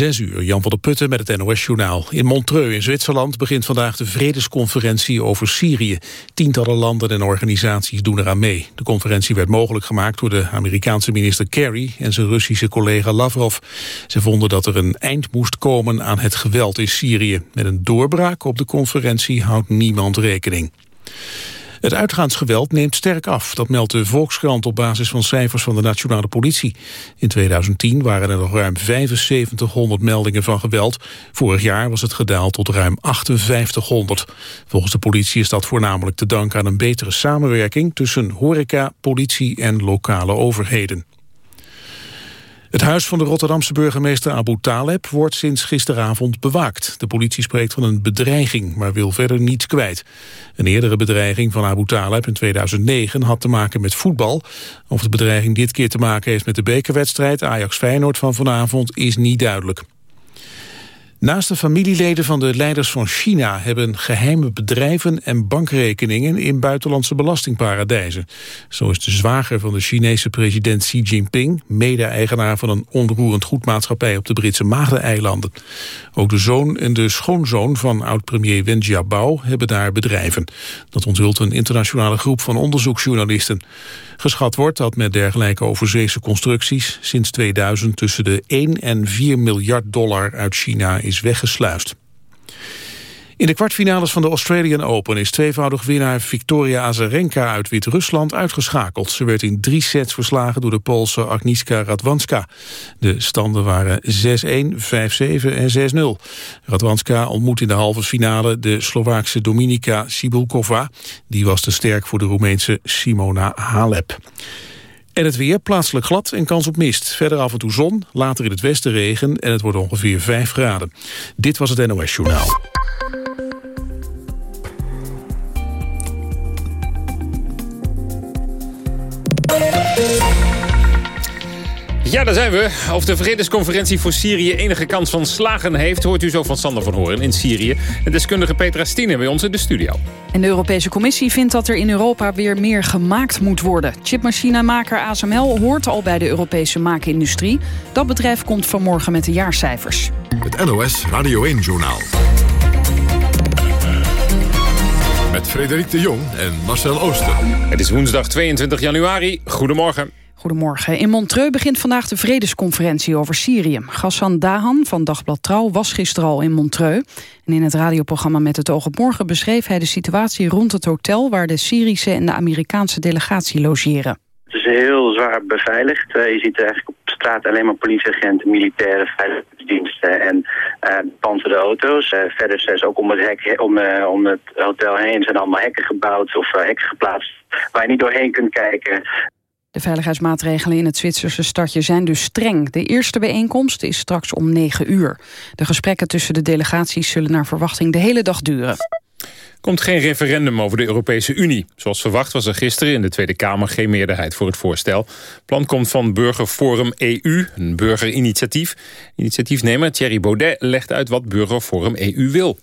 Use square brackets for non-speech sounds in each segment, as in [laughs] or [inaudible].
Zes uur, Jan van der Putten met het NOS-journaal. In Montreux in Zwitserland begint vandaag de vredesconferentie over Syrië. Tientallen landen en organisaties doen eraan mee. De conferentie werd mogelijk gemaakt door de Amerikaanse minister Kerry... en zijn Russische collega Lavrov. Ze vonden dat er een eind moest komen aan het geweld in Syrië. Met een doorbraak op de conferentie houdt niemand rekening. Het uitgaansgeweld neemt sterk af. Dat meldt de Volkskrant op basis van cijfers van de nationale politie. In 2010 waren er nog ruim 7500 meldingen van geweld. Vorig jaar was het gedaald tot ruim 5800. Volgens de politie is dat voornamelijk te danken aan een betere samenwerking... tussen horeca, politie en lokale overheden. Het huis van de Rotterdamse burgemeester Abu Taleb wordt sinds gisteravond bewaakt. De politie spreekt van een bedreiging, maar wil verder niets kwijt. Een eerdere bedreiging van Abu Taleb in 2009 had te maken met voetbal. Of de bedreiging dit keer te maken heeft met de bekerwedstrijd Ajax-Feyenoord van vanavond is niet duidelijk. Naast de familieleden van de leiders van China hebben geheime bedrijven en bankrekeningen in buitenlandse belastingparadijzen. Zo is de zwager van de Chinese president Xi Jinping mede-eigenaar van een onroerend goedmaatschappij op de Britse Maagdeneilanden. Ook de zoon en de schoonzoon van oud-premier Wen Jiabao hebben daar bedrijven. Dat onthult een internationale groep van onderzoeksjournalisten. Geschat wordt dat met dergelijke overzeese constructies sinds 2000 tussen de 1 en 4 miljard dollar uit China is weggesluist. In de kwartfinales van de Australian Open is tweevoudig winnaar Victoria Azarenka uit Wit-Rusland uitgeschakeld. Ze werd in drie sets verslagen door de Poolse Agnieszka Radwanska. De standen waren 6-1, 5-7 en 6-0. Radwanska ontmoet in de halve finale de Slovaakse Dominika Sibulkova. Die was te sterk voor de Roemeense Simona Halep. En het weer, plaatselijk glad en kans op mist. Verder af en toe zon, later in het westen regen en het wordt ongeveer 5 graden. Dit was het NOS Journaal. Ja, daar zijn we. Of de vredesconferentie voor Syrië enige kans van slagen heeft... hoort u zo van Sander van Horen in Syrië. En deskundige Petra Stine bij ons in de studio. En de Europese Commissie vindt dat er in Europa weer meer gemaakt moet worden. Chipmachinemaker ASML hoort al bij de Europese maakindustrie. Dat bedrijf komt vanmorgen met de jaarcijfers. Het NOS Radio 1-journaal. Met Frederik de Jong en Marcel Ooster. Het is woensdag 22 januari. Goedemorgen. Goedemorgen. In Montreux begint vandaag de vredesconferentie over Syrië. Gassan Dahan van Dagblad Trouw was gisteren al in Montreux. En in het radioprogramma Met het oog op morgen beschreef hij de situatie rond het hotel... waar de Syrische en de Amerikaanse delegatie logeren. Het is heel zwaar beveiligd. Eh, je ziet eigenlijk op straat alleen maar politieagenten, militairen, veiligheidsdiensten en uh, auto's. Uh, verder zijn ook om het, hek, om, om het hotel heen zijn allemaal hekken gebouwd of hekken geplaatst waar je niet doorheen kunt kijken. De veiligheidsmaatregelen in het Zwitserse stadje zijn dus streng. De eerste bijeenkomst is straks om 9 uur. De gesprekken tussen de delegaties zullen naar verwachting de hele dag duren komt geen referendum over de Europese Unie. Zoals verwacht was er gisteren in de Tweede Kamer geen meerderheid voor het voorstel. Plan komt van Burgerforum EU, een burgerinitiatief. Initiatiefnemer Thierry Baudet legt uit wat Burgerforum EU wil.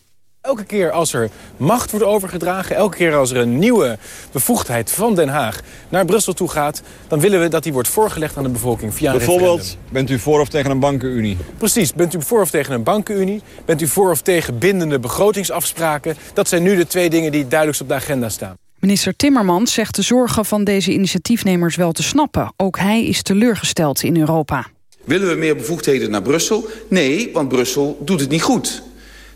Elke keer als er macht wordt overgedragen, elke keer als er een nieuwe bevoegdheid van Den Haag naar Brussel toe gaat, dan willen we dat die wordt voorgelegd aan de bevolking via een Bijvoorbeeld, bent u voor of tegen een bankenunie? Precies, bent u voor of tegen een bankenunie? Bent u voor of tegen bindende begrotingsafspraken? Dat zijn nu de twee dingen die duidelijkst op de agenda staan. Minister Timmermans zegt de zorgen van deze initiatiefnemers wel te snappen. Ook hij is teleurgesteld in Europa. Willen we meer bevoegdheden naar Brussel? Nee, want Brussel doet het niet goed.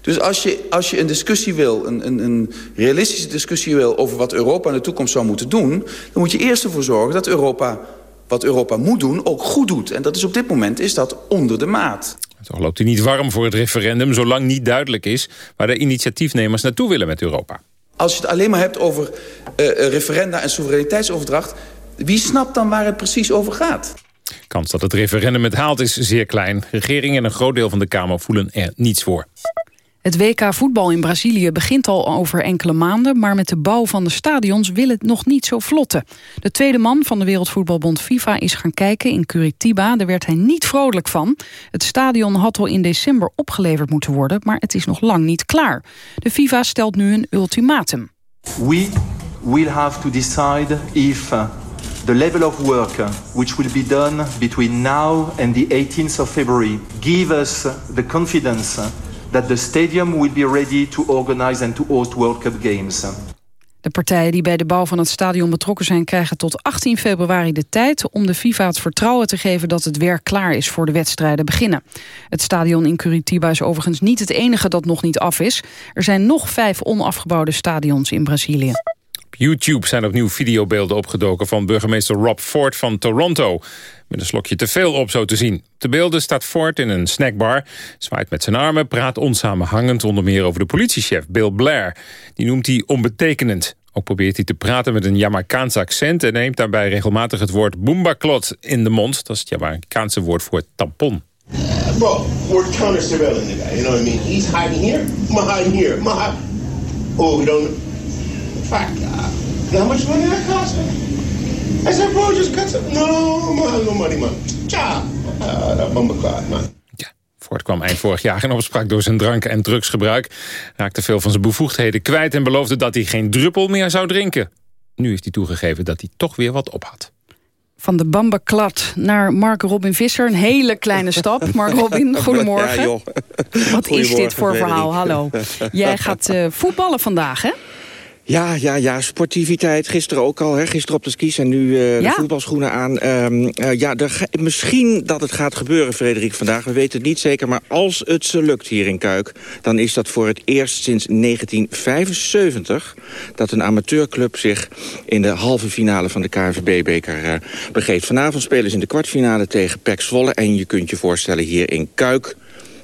Dus als je, als je een discussie wil, een, een, een realistische discussie wil... over wat Europa in de toekomst zou moeten doen... dan moet je eerst ervoor zorgen dat Europa wat Europa moet doen ook goed doet. En dat is op dit moment is dat onder de maat. Toch loopt u niet warm voor het referendum... zolang niet duidelijk is waar de initiatiefnemers naartoe willen met Europa. Als je het alleen maar hebt over uh, referenda en soevereiniteitsoverdracht... wie snapt dan waar het precies over gaat? Kans dat het referendum het haalt is zeer klein. Regering en een groot deel van de Kamer voelen er niets voor. Het WK voetbal in Brazilië begint al over enkele maanden... maar met de bouw van de stadions wil het nog niet zo vlotten. De tweede man van de Wereldvoetbalbond FIFA is gaan kijken in Curitiba. Daar werd hij niet vrolijk van. Het stadion had al in december opgeleverd moeten worden... maar het is nog lang niet klaar. De FIFA stelt nu een ultimatum. We will have to decide if the level of work which will be done between now and the 18th of February give us the confidence that the stadium will be ready to organize and to host World Cup games. De partijen die bij de bouw van het stadion betrokken zijn... krijgen tot 18 februari de tijd om de FIFA het vertrouwen te geven... dat het werk klaar is voor de wedstrijden beginnen. Het stadion in Curitiba is overigens niet het enige dat nog niet af is. Er zijn nog vijf onafgebouwde stadions in Brazilië. YouTube zijn opnieuw videobeelden opgedoken van burgemeester Rob Ford van Toronto. Met een slokje te veel op zo te zien. De beelden staat Ford in een snackbar, zwaait met zijn armen... praat onsamenhangend onder meer over de politiechef Bill Blair. Die noemt hij onbetekenend. Ook probeert hij te praten met een Jamaicaans accent... en neemt daarbij regelmatig het woord boombaklot in de mond. Dat is het Jamaicaanse woord voor tampon. Bro, we're counter surveilling the guy. You know what I mean? He's hiding here. I'm here. Oh, we don't. Fuck. Uh, how much money that cost? I said, bro, just cut some. No, man, no money, man. Cha. Uh, that bumper man. Ford kwam eind vorig jaar in opspraak door zijn drank- en drugsgebruik. Raakte veel van zijn bevoegdheden kwijt en beloofde dat hij geen druppel meer zou drinken. Nu heeft hij toegegeven dat hij toch weer wat op had. Van de Bambaklat naar Mark Robin Visser. Een hele kleine stap. [laughs] Mark Robin, goedemorgen. Ja, Wat is dit voor verhaal? Hallo. Jij gaat uh, voetballen vandaag, hè? Ja, ja, ja, sportiviteit. Gisteren ook al, hè. gisteren op de skis en nu uh, de voetbalschoenen aan. Um, uh, ja, er misschien dat het gaat gebeuren, Frederik, vandaag. We weten het niet zeker, maar als het ze lukt hier in Kuik... dan is dat voor het eerst sinds 1975... dat een amateurclub zich in de halve finale van de KNVB-beker uh, begeeft. Vanavond spelen ze in de kwartfinale tegen PEC Zwolle. En je kunt je voorstellen, hier in Kuik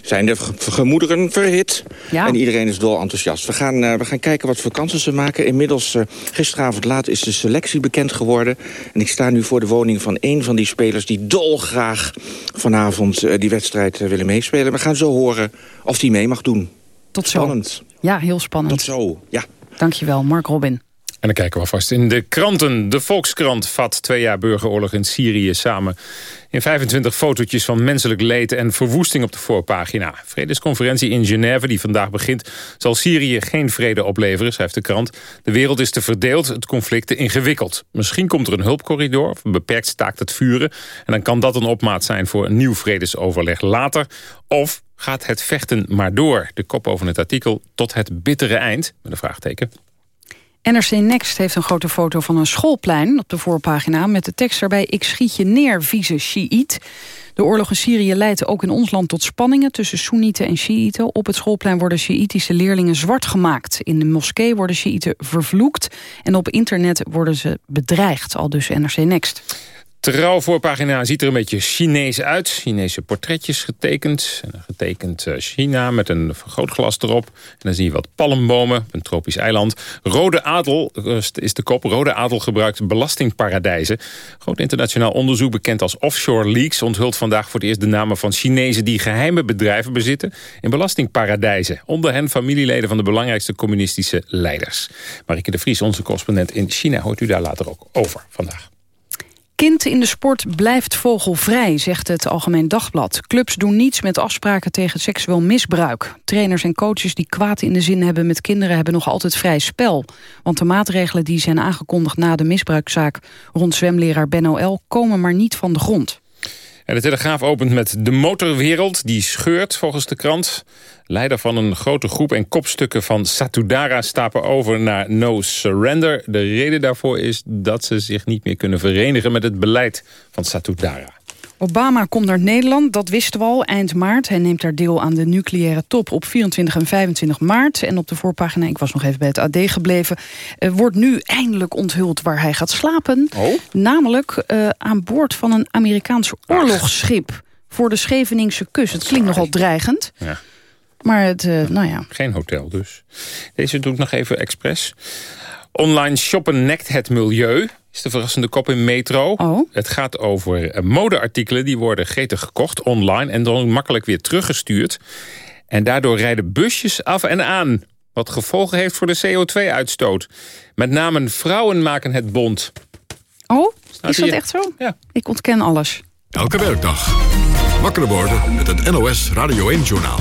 zijn de ge- gemoederen verhit. Ja. En iedereen is dol enthousiast. We gaan, eh, we gaan kijken wat voor kansen ze maken. Inmiddels, eh, gisteravond laat, is de selectie bekend geworden. En ik sta nu voor de woning van een van die spelers... die dolgraag vanavond eh, die wedstrijd willen meespelen. We gaan zo horen of die mee mag doen. Tot zo. Spannend. Ja, heel spannend. Tot zo, ja. Dankjewel, Mark Robin. Dan kijken we alvast in de kranten. De Volkskrant vat twee jaar burgeroorlog in Syrië samen. In 25 fotootjes van menselijk leed en verwoesting op de voorpagina. Vredesconferentie in Genève die vandaag begint... zal Syrië geen vrede opleveren, schrijft de krant. De wereld is te verdeeld, het conflict te ingewikkeld. Misschien komt er een hulpcorridor of een beperkt staakt het vuren... en dan kan dat een opmaat zijn voor een nieuw vredesoverleg later. Of gaat het vechten maar door? De kop over het artikel tot het bittere eind, met een vraagteken. NRC Next heeft een grote foto van een schoolplein op de voorpagina... met de tekst erbij, ik schiet je neer, vieze Shiït. De oorlog in Syrië leidt ook in ons land tot spanningen... tussen Soenieten en Shiïten. Op het schoolplein worden Shiïtische leerlingen zwart gemaakt. In de moskee worden Shiïten vervloekt. En op internet worden ze bedreigd, al dus NRC Next. Trouw voorpagina ziet er een beetje Chinees uit. Chinese portretjes getekend. En getekend eh, China met een vergrootglas erop. En dan zie je wat palmbomen, een tropisch eiland. Rode adel eh, is de kop. Rode adel gebruikt belastingparadijzen. Groot internationaal onderzoek bekend als Offshore Leaks... onthult vandaag voor het eerst de namen van Chinezen... die geheime bedrijven bezitten in belastingparadijzen. Onder hen familieleden van de belangrijkste communistische leiders. Marike de Vries, onze correspondent in China... hoort u daar later ook over vandaag. Kind in de sport blijft vogelvrij, zegt het Algemeen Dagblad. Clubs doen niets met afspraken tegen seksueel misbruik. Trainers en coaches die kwaad in de zin hebben met kinderen... hebben nog altijd vrij spel. Want de maatregelen die zijn aangekondigd na de misbruikzaak... rond zwemleraar Benno L. komen maar niet van de grond. En de Telegraaf opent met de motorwereld. Die scheurt volgens de krant. Leider van een grote groep en kopstukken van Satudara stappen over naar No Surrender. De reden daarvoor is dat ze zich niet meer kunnen verenigen met het beleid van Satudara. Obama komt naar Nederland, dat wisten we al, eind maart. Hij neemt daar deel aan de nucleaire top op 24 en 25 maart. En op de voorpagina, ik was nog even bij het AD gebleven... eh, wordt nu eindelijk onthuld waar hij gaat slapen. Namelijk eh, aan boord van een Amerikaans oorlogsschip... voor de Scheveningse kust. Het klinkt nogal dreigend. Ja. Maar het, eh, nou ja, Geen hotel dus. Deze doe ik nog even expres. Online shoppen nekt het milieu. Is de verrassende kop in Metro. Het gaat over eh, modeartikelen die worden gretig gekocht online... en dan makkelijk weer teruggestuurd. En daardoor rijden busjes af en aan. Wat gevolgen heeft voor de CO2-uitstoot. Met name vrouwen maken het bond. Oh, Staat is dat hier. echt zo? Ja. Ik ontken alles. Elke werkdag. Wakker worden met het NOS Radio 1-journaal.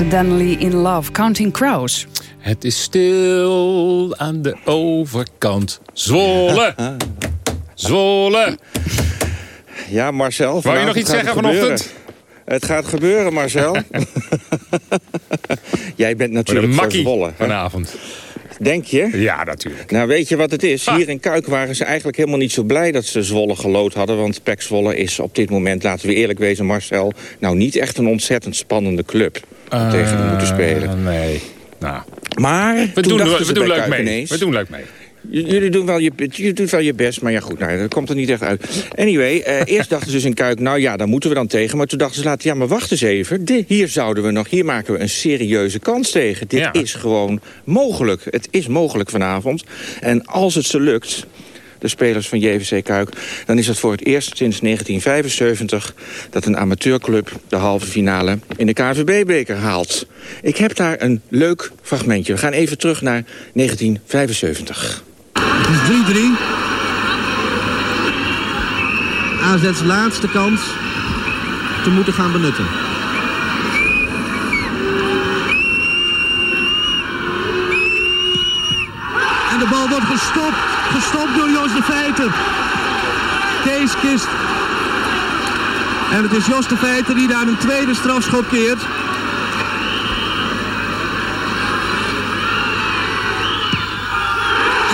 Accidentally in Love, Counting Crows. Het is stil aan de overkant. Zwolle! Zwolle! Ja, Marcel. Wou je nog iets zeggen vanochtend? Het gaat gebeuren, Marcel. [laughs] Jij bent natuurlijk voor Zwolle. vanavond. Denk je? Ja, natuurlijk. Nou, weet je wat het is? Ah. Hier in Kuik waren ze eigenlijk helemaal niet zo blij dat ze Zwolle gelood hadden. Want PEC Zwolle is op dit moment, laten we eerlijk wezen, Marcel... nou niet echt een ontzettend spannende club om tegen te moeten spelen. Nee. Nou. Maar we toen doen, dachten we doen leuk mee. ineens- We doen leuk mee. Jullie doen wel je, je doet wel je best, maar ja goed, nou, dat komt er niet echt uit. Anyway, eh, [laughs] eerst dachten ze dus in Kuik, nou ja, daar moeten we dan tegen. Maar toen dachten ze later, ja, maar wacht eens even. Di- hier zouden we nog, hier maken we een serieuze kans tegen. Dit Ja. is gewoon mogelijk. Het is mogelijk vanavond. En als het ze lukt, de spelers van JVC Kuik... dan is het voor het eerst sinds 1975 dat een amateurclub de halve finale in de KNVB-beker haalt. Ik heb daar een leuk fragmentje. We gaan even terug naar 1975. Het is 3-3. AZ's laatste kans te moeten gaan benutten. En de bal wordt gestopt. Gestopt door Jos de Feiten. Kees Kist. En het is Jos de Feiten die daar een tweede strafschop keert.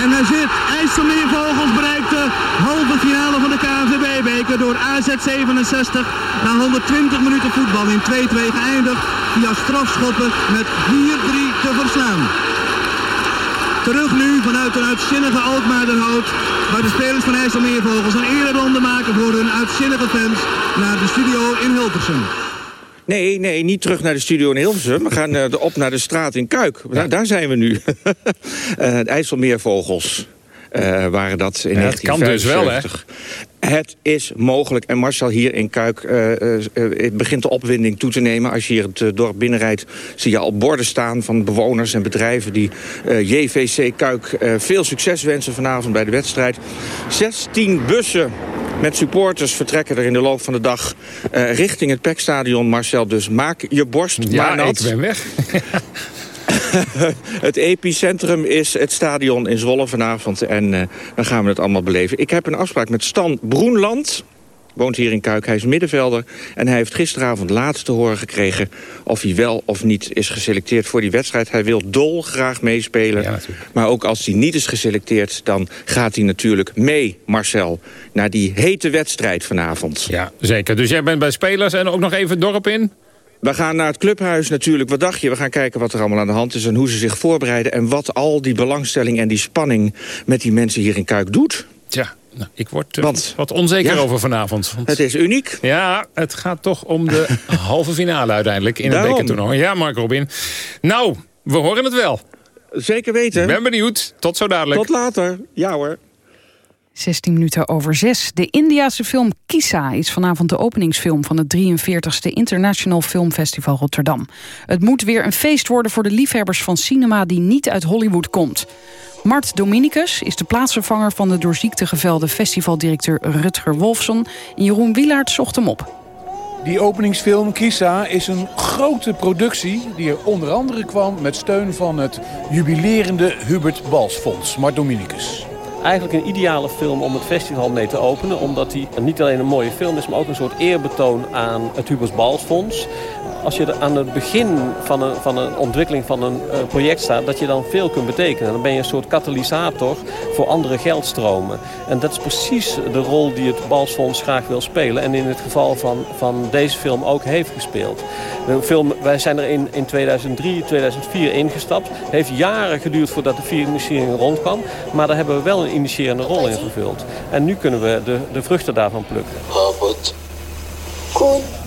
En hij zit. IJsselmeervogels bereikt de halve finale van de KNVB-beker door AZ 67. Na 120 minuten voetbal in 2-2 geëindigd. Via strafschoppen met 4-3 te verslaan. Terug nu vanuit een uitzinnige Alkmaarderhout. Waar de spelers van IJsselmeervogels een ereronde maken voor hun uitzinnige fans. Naar de studio in Hilversum. Nee, nee, niet terug naar de studio in Hilversum. We gaan eh, op naar de straat in Kuik. Daar, daar zijn we nu. [laughs] Het IJsselmeervogels eh, waren dat in Ja, het kan dus wel, hè? 1975. Het is mogelijk. En Marcel hier in Kuik eh, begint de opwinding toe te nemen. Als je hier het dorp binnenrijdt, zie je al borden staan van bewoners en bedrijven die JVC Kuik veel succes wensen vanavond bij de wedstrijd. 16 bussen met supporters vertrekken er in de loop van de dag eh, richting het PEC-stadion. Marcel, dus maak je borst maar Ja, nat. ik ben weg. [laughs] het epicentrum is het stadion in Zwolle vanavond. En eh, dan gaan we het allemaal beleven. Ik heb een afspraak met Stan Broenland. Woont hier in Kuik, hij is middenvelder. En hij heeft gisteravond laat te horen gekregen... of hij wel of niet is geselecteerd voor die wedstrijd. Hij wil dol graag meespelen. maar ook als hij niet is geselecteerd... dan gaat hij natuurlijk mee, Marcel... naar die hete wedstrijd vanavond. Ja, zeker. Dus jij bent bij spelers en ook nog even het dorp in? We gaan naar het clubhuis natuurlijk. Wat dacht je? We gaan kijken wat er allemaal aan de hand is... en hoe ze zich voorbereiden... en wat al die belangstelling en die spanning... met die mensen hier in Kuik doet. Tja, nou, ik word Want- wat onzeker Ja. over vanavond. Want- Het is uniek. Ja, het gaat toch om de [laughs] halve finale uiteindelijk in het Daarom. bekertoernooi. Ja, Mark Robin. Nou, we horen het wel. Zeker weten. Ben benieuwd. Tot zo dadelijk. Tot later. Ja hoor. 16 minuten over 6. De Indiase film Kisa is vanavond de openingsfilm van het 43ste International Film Festival Rotterdam. Het moet weer een feest worden voor de liefhebbers van cinema die niet uit Hollywood komt. Mart Dominicus is de plaatsvervanger van de door ziekte gevelde festivaldirecteur Rutger Wolfson. En Jeroen Wielaert zocht hem op. Die openingsfilm Kisa is een grote productie die er onder andere kwam met steun van het jubilerende Hubert Balsfonds, Mart Dominicus. Eigenlijk een ideale film om het festival mee te openen. Omdat hij niet alleen een mooie film is, maar ook een soort eerbetoon aan het Hubers Balsfonds. Als je aan het begin van een, van een ontwikkeling van een eh, project staat, dat je dan veel kunt betekenen. Dan ben je een soort katalysator voor andere geldstromen. En dat is precies de rol die het Balsfonds graag wil spelen. En in het geval van, van deze film ook heeft gespeeld. De film, wij zijn er in, in 2003, 2004 ingestapt. Het heeft jaren geduurd voordat de financiering rondkwam. Maar daar hebben we wel een initiërende rol in vervuld. En nu kunnen we de, de vruchten daarvan plukken.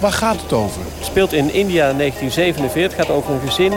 Waar gaat het over? Het speelt in India 1947. Het gaat over een gezin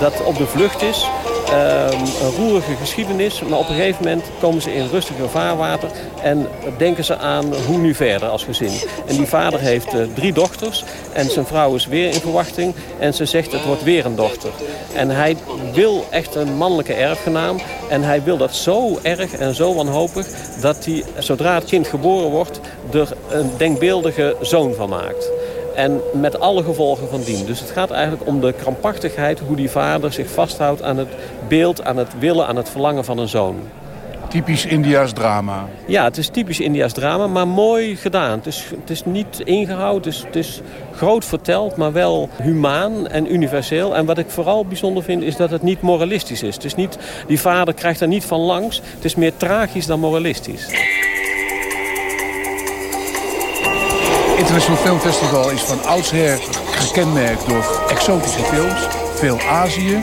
dat op de vlucht is. Ehm, een roerige geschiedenis. Maar op een gegeven moment komen ze in rustiger vaarwater. En denken ze aan hoe nu verder als gezin. En die vader heeft eh, drie dochters. En zijn vrouw is weer in verwachting. En ze zegt het wordt weer een dochter. En hij wil echt een mannelijke erfgenaam. En hij wil dat zo erg en zo wanhopig. Dat hij zodra het kind geboren wordt er een denkbeeldige zoon van maakt. En met alle gevolgen van dien. Dus het gaat eigenlijk om de krampachtigheid... hoe die vader zich vasthoudt aan het beeld, aan het willen, aan het verlangen van een zoon. Typisch India's drama. Ja, het is typisch India's drama, maar mooi gedaan. Het is, het is niet ingehouden, het is, het is groot verteld, maar wel humaan en universeel. En wat ik vooral bijzonder vind, is dat het niet moralistisch is. Het is niet, die vader krijgt er niet van langs. Het is meer tragisch dan moralistisch. International Filmfestival is van oudsher gekenmerkt door exotische films. Veel Azië.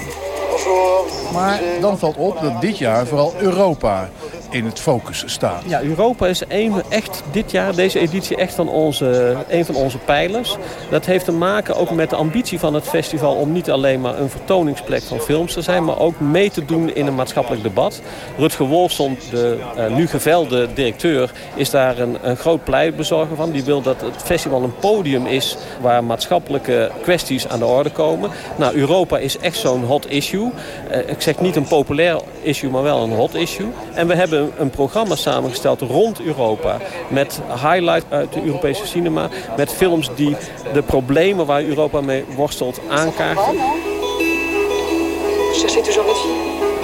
Maar dan valt op dat dit jaar vooral Europa in het focus staat. Ja, Europa is een, echt dit jaar, deze editie, echt van onze, een van onze pijlers. Dat heeft te maken ook met de ambitie van het festival om niet alleen maar een vertoningsplek van films te zijn, maar ook mee te doen in een maatschappelijk debat. Rutger Wolfson, de uh, nu gevelde directeur, is daar een, een groot pleitbezorger van. Die wil dat het festival een podium is waar maatschappelijke kwesties aan de orde komen. Nou, Europa is echt zo'n hot issue. Uh, ik zeg niet een populair issue, maar wel een hot issue. En we hebben een programma samengesteld rond Europa. Met highlights uit de Europese cinema. Met films die de problemen waar Europa mee worstelt aankaarten.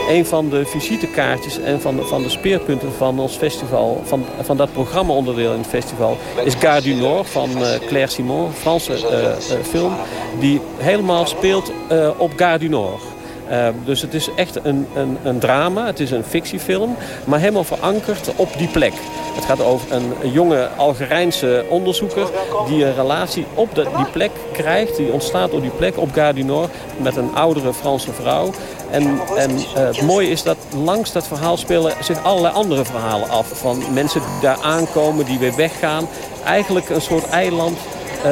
Een van de visitekaartjes en van de, van de speerpunten van ons festival, van, van dat programmaonderdeel in het festival, is Gare du Nord van uh, Claire Simon, een Franse uh, uh, film, die helemaal speelt op Gare du Nord. Uh, dus het is echt een, een, een, drama, het is een fictiefilm, maar helemaal verankerd op die plek. Het gaat over een, jonge Algerijnse onderzoeker die een relatie op die plek krijgt, die ontstaat op die plek, op Gare met een oudere Franse vrouw. En, en uh, het mooie is dat langs dat verhaal spelen zich allerlei andere verhalen af. Van mensen die daar aankomen, die weer weggaan. Eigenlijk een soort eiland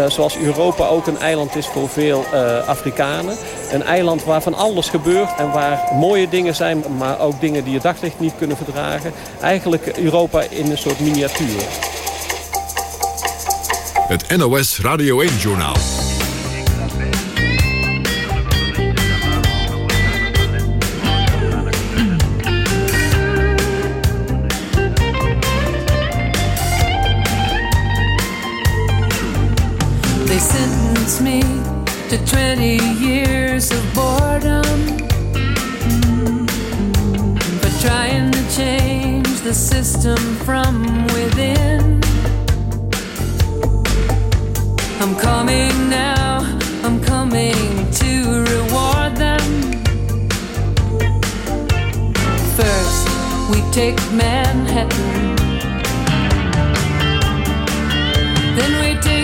zoals Europa ook een eiland is voor veel uh, Afrikanen. Een eiland waar van alles gebeurt en waar mooie dingen zijn, maar ook dingen die je daglicht niet kunnen verdragen. Eigenlijk Europa in een soort miniatuur. Het NOS Radio 1-journaal. They to 20 years of boredom for trying to change the system from within. I'm coming now, I'm coming to reward them. First, we take Manhattan, then we take.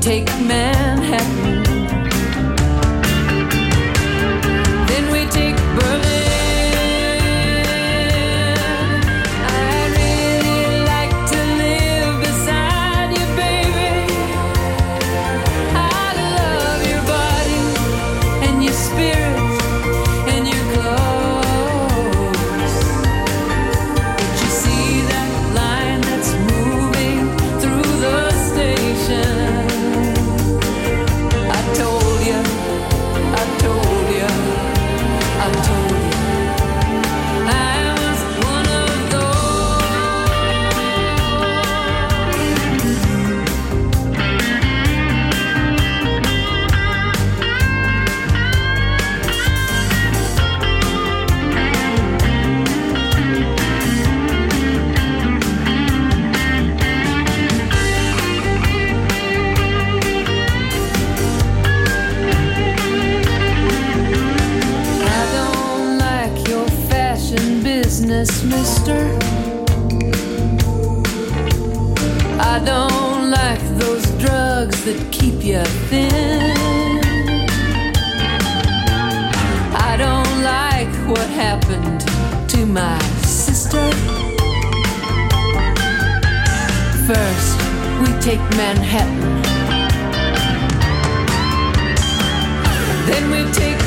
Take Manhattan. I don't like what happened to my sister. First, we take Manhattan. Then we take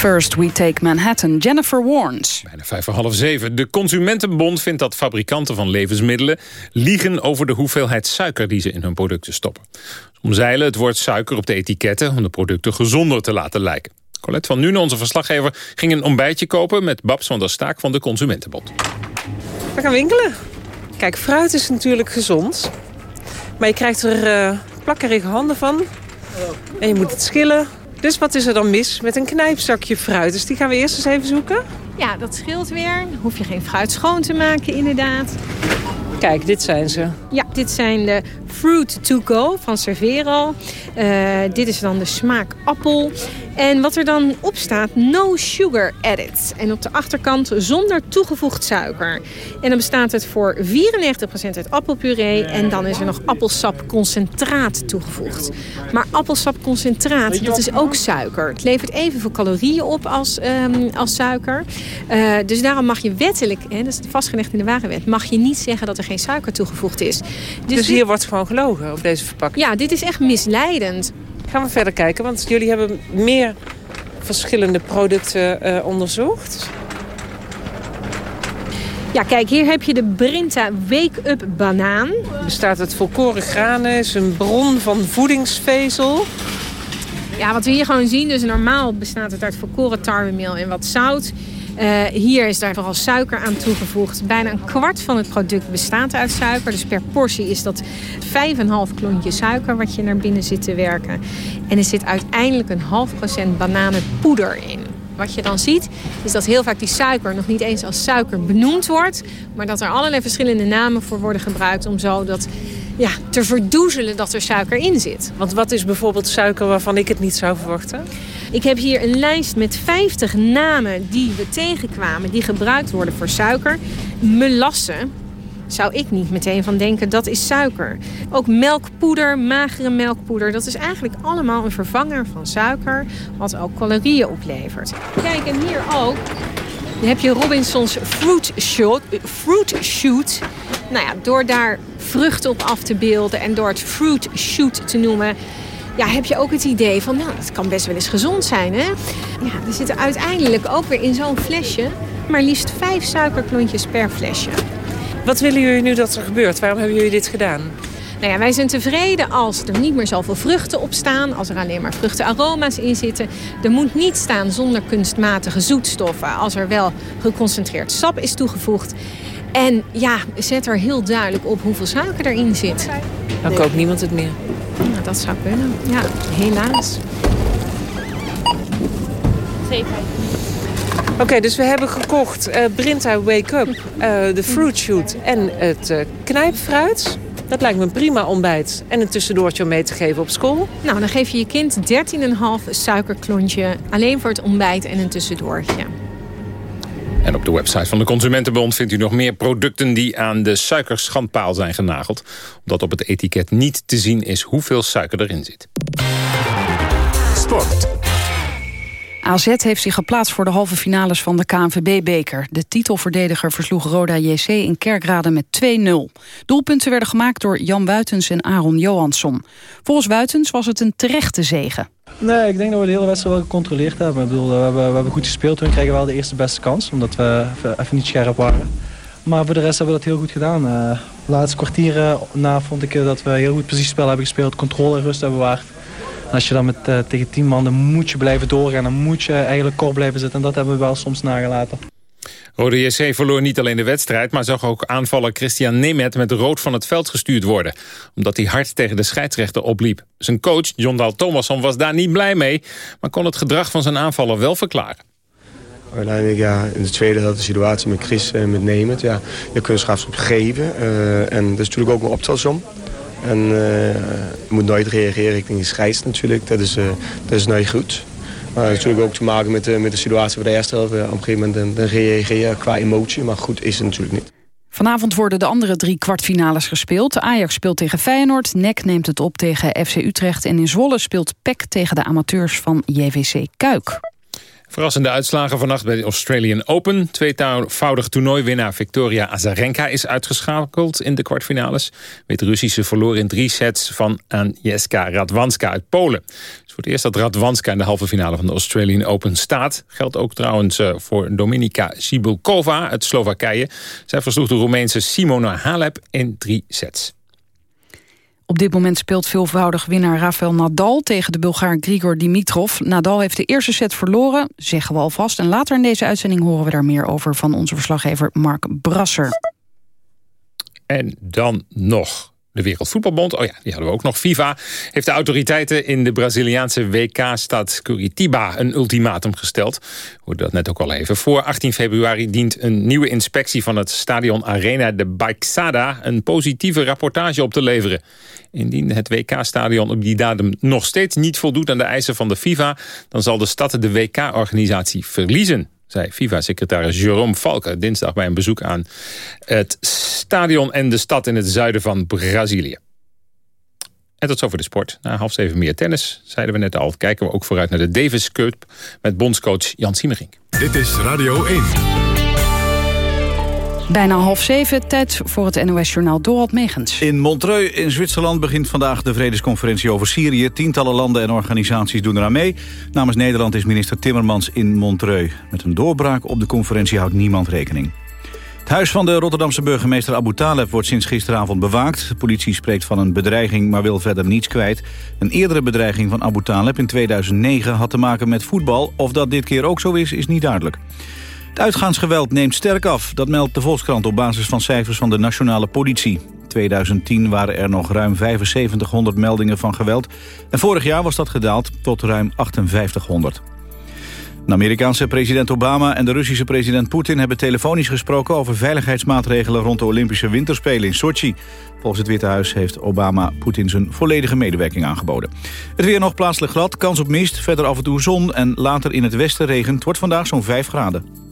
First We Take Manhattan, Jennifer Warnes. Bijna vijf voor half zeven. De Consumentenbond vindt dat fabrikanten van levensmiddelen... liegen over de hoeveelheid suiker die ze in hun producten stoppen. Ze omzeilen het woord suiker op de etiketten... om de producten gezonder te laten lijken. Colette van Nuenen, onze verslaggever, ging een ontbijtje kopen... met Babs van der Staak van de Consumentenbond. We gaan winkelen. Kijk, fruit is natuurlijk gezond. Maar je krijgt er eh plakkerige handen van. En je moet het schillen. Dus wat is er dan mis met een knijpzakje fruit? Dus die gaan we eerst eens even zoeken. Ja, dat scheelt weer. Hoef je geen fruit schoon te maken, inderdaad. Kijk, dit zijn ze. Ja, dit zijn de Fruit to Go van Cervero. Eh, dit is dan de smaak appel. En wat er dan op staat, no sugar added. En op de achterkant zonder toegevoegd suiker. En dan bestaat het voor 94% uit appelpuree. En dan is er nog appelsapconcentraat toegevoegd. Maar appelsapconcentraat, dat is ook suiker. Het levert evenveel calorieën op als, ehm, als suiker. Eh, dus daarom mag je wettelijk, hè, dat is vastgelegd in de warenwet... mag je niet zeggen dat er geen suiker toegevoegd is. Dus, dit- hier wordt gewoon gelogen op deze verpakking. Ja, dit is echt misleidend. Gaan we verder kijken, want jullie hebben meer verschillende producten eh, onderzocht. Ja, kijk, hier heb je de Brinta Wake Up banaan. Bestaat uit volkoren granen, is een bron van voedingsvezel. Ja, wat we hier gewoon zien, dus normaal bestaat het uit volkoren tarwemeel en wat zout. Eh, hier is daar vooral suiker aan toegevoegd. Bijna een kwart van het product bestaat uit suiker. Dus per portie is dat 5,5 klontje suiker wat je naar binnen zit te werken. En er zit uiteindelijk een half procent bananenpoeder in. Wat je dan ziet, is dat heel vaak die suiker nog niet eens als suiker benoemd wordt. Maar dat er allerlei verschillende namen voor worden gebruikt om zo dat, ja, te verdoezelen dat er suiker in zit. Want wat is bijvoorbeeld suiker waarvan ik het niet zou verwachten? Ik heb hier een lijst met 50 namen die we tegenkwamen... die gebruikt worden voor suiker. Melasse zou ik niet meteen van denken, dat is suiker. Ook melkpoeder, magere melkpoeder... dat is eigenlijk allemaal een vervanger van suiker... wat ook calorieën oplevert. Kijk, en hier ook heb je Robinsons Fruit Shoot. Fruit shoot. Nou ja, door daar vruchten op af te beelden... en door het Fruit Shoot te noemen ja, heb je ook het idee van, nou, het kan best wel eens gezond zijn, hè? Ja, er zitten uiteindelijk ook weer in zo'n flesje maar liefst vijf suikerklontjes per flesje. Wat willen jullie nu dat er gebeurt? Waarom hebben jullie dit gedaan? Nou ja, wij zijn tevreden als er niet meer zoveel vruchten op staan. Als er alleen maar vruchtenaroma's in zitten. Er moet niet staan zonder kunstmatige zoetstoffen. Als er wel geconcentreerd sap is toegevoegd. En ja, zet er heel duidelijk op hoeveel suiker erin zit. Dan koopt niemand het meer. Dat zou kunnen. Ja, helaas. Oké, dus we hebben gekocht eh, Brinta Wake Up, eh, de Fruit Shoot en het eh, knijpfruit. Dat lijkt me een prima ontbijt en een tussendoortje om mee te geven op school. Nou, dan geef je je kind 13,5 suikerklontje alleen voor het ontbijt en een tussendoortje. En op de website van de Consumentenbond vindt u nog meer producten die aan de suikerschandpaal zijn genageld. Omdat op het etiket niet te zien is hoeveel suiker erin zit. Sport. AZ heeft zich geplaatst voor de halve finales van de KNVB-beker. De titelverdediger versloeg Roda JC in Kerkrade met 2-0. Doelpunten werden gemaakt door Jan Wuitens en Aaron Johansson. Volgens Wuitens was het een terechte zege. Nee, ik denk dat we de hele wedstrijd wel gecontroleerd hebben. Ik bedoel, we hebben, we hebben goed gespeeld. Toen kregen we wel de eerste beste kans, omdat we even, niet scherp waren. Maar voor de rest hebben we dat heel goed gedaan. Eh, de laatste kwartieren na vond ik eh, dat we heel goed positiespel hebben gespeeld. Controle en rust hebben bewaard. Als je dan met, eh, tegen tien man, dan moet je blijven doorgaan. Dan moet je eigenlijk kort blijven zitten. En dat hebben we wel soms nagelaten. Rode JC verloor niet alleen de wedstrijd... maar zag ook aanvaller Christian Nemet met rood van het veld gestuurd worden. Omdat hij hard tegen de scheidsrechter opliep. Zijn coach, John Dahl Thomasson, was daar niet blij mee... maar kon het gedrag van zijn aanvaller wel verklaren. Uiteindelijk, ja, in de tweede had de situatie met Chris en met Nemeth. Ja, je kunt strafschop geven. eh, en dat is natuurlijk ook een optelsom. En eh, je moet nooit reageren richting de scheids natuurlijk. Dat is, eh, dat is nooit goed. Maar natuurlijk ook te maken met, de met de situatie van de eerste helft. Ja, Op een gegeven moment dan, dan reageer je qua emotie. Maar goed is het natuurlijk niet. Vanavond worden de andere drie kwartfinales gespeeld. Ajax speelt tegen Feyenoord, NEC neemt het op tegen FC Utrecht... en in Zwolle speelt PEC tegen de amateurs van JVC Kuik. Verrassende uitslagen vannacht bij de Australian Open. Tweevoudig toernooiwinnaar Victoria Azarenka is uitgeschakeld in de kwartfinales. Weet Russische verloor in drie sets van Agnieszka Radwanska uit Polen. Het is voor het eerst dat Radwanska in de halve finale van de Australian Open staat. Geldt ook trouwens eh, voor Dominika Cibulkova uit Slowakije. Zij versloeg de Roemeense Simona Halep in drie sets. Op dit moment speelt veelvoudig winnaar Rafael Nadal tegen de Bulgaar Grigor Dimitrov. Nadal heeft de eerste set verloren, zeggen we alvast. En later in deze uitzending horen we daar meer over van onze verslaggever Mark Brasser. En dan nog de Wereldvoetbalbond. Oh ja, die hadden we ook nog. FIFA heeft de autoriteiten in de Braziliaanse WK-stad Curitiba een ultimatum gesteld. We dat net ook al even. Voor 18 februari dient een nieuwe inspectie van het stadion Arena de Baixada een positieve rapportage op te leveren. Indien het WK-stadion op die datum nog steeds niet voldoet aan de eisen van de FIFA, dan zal de stad de WK-organisatie verliezen zei FIFA-secretaris Jerome Valke dinsdag bij een bezoek aan het stadion en de stad in het zuiden van Brazilië. En tot zover de sport. Na half zeven meer tennis, zeiden we net al. Kijken we ook vooruit naar de Davis Cup met bondscoach Jan Siemerink. Dit is Radio 1. Bijna half zeven, tijd voor het NOS-journaal Dorald Megens. In Montreux in Zwitserland begint vandaag de vredesconferentie over Syrië. Tientallen landen en organisaties doen eraan mee. Namens Nederland is minister Timmermans in Montreux. Met een doorbraak op de conferentie houdt niemand rekening. Het huis van de Rotterdamse burgemeester Abu Taleb wordt sinds gisteravond bewaakt. De politie spreekt van een bedreiging, maar wil verder niets kwijt. Een eerdere bedreiging van Abu Taleb in 2009 had te maken met voetbal. Of dat dit keer ook zo is, is niet duidelijk. Het uitgaansgeweld neemt sterk af. Dat meldt de Volkskrant op basis van cijfers van de nationale politie. In 2010 waren er nog ruim 7500 meldingen van geweld. En vorig jaar was dat gedaald tot ruim 5800. De Amerikaanse president Obama en de Russische president Poetin... hebben telefonisch gesproken over veiligheidsmaatregelen... rond de Olympische Winterspelen in Sochi. Volgens het Witte Huis heeft Obama Poetin zijn volledige medewerking aangeboden. Het weer nog plaatselijk glad, kans op mist, verder af en toe zon... en later in het westen regent. Het wordt vandaag zo'n 5 graden.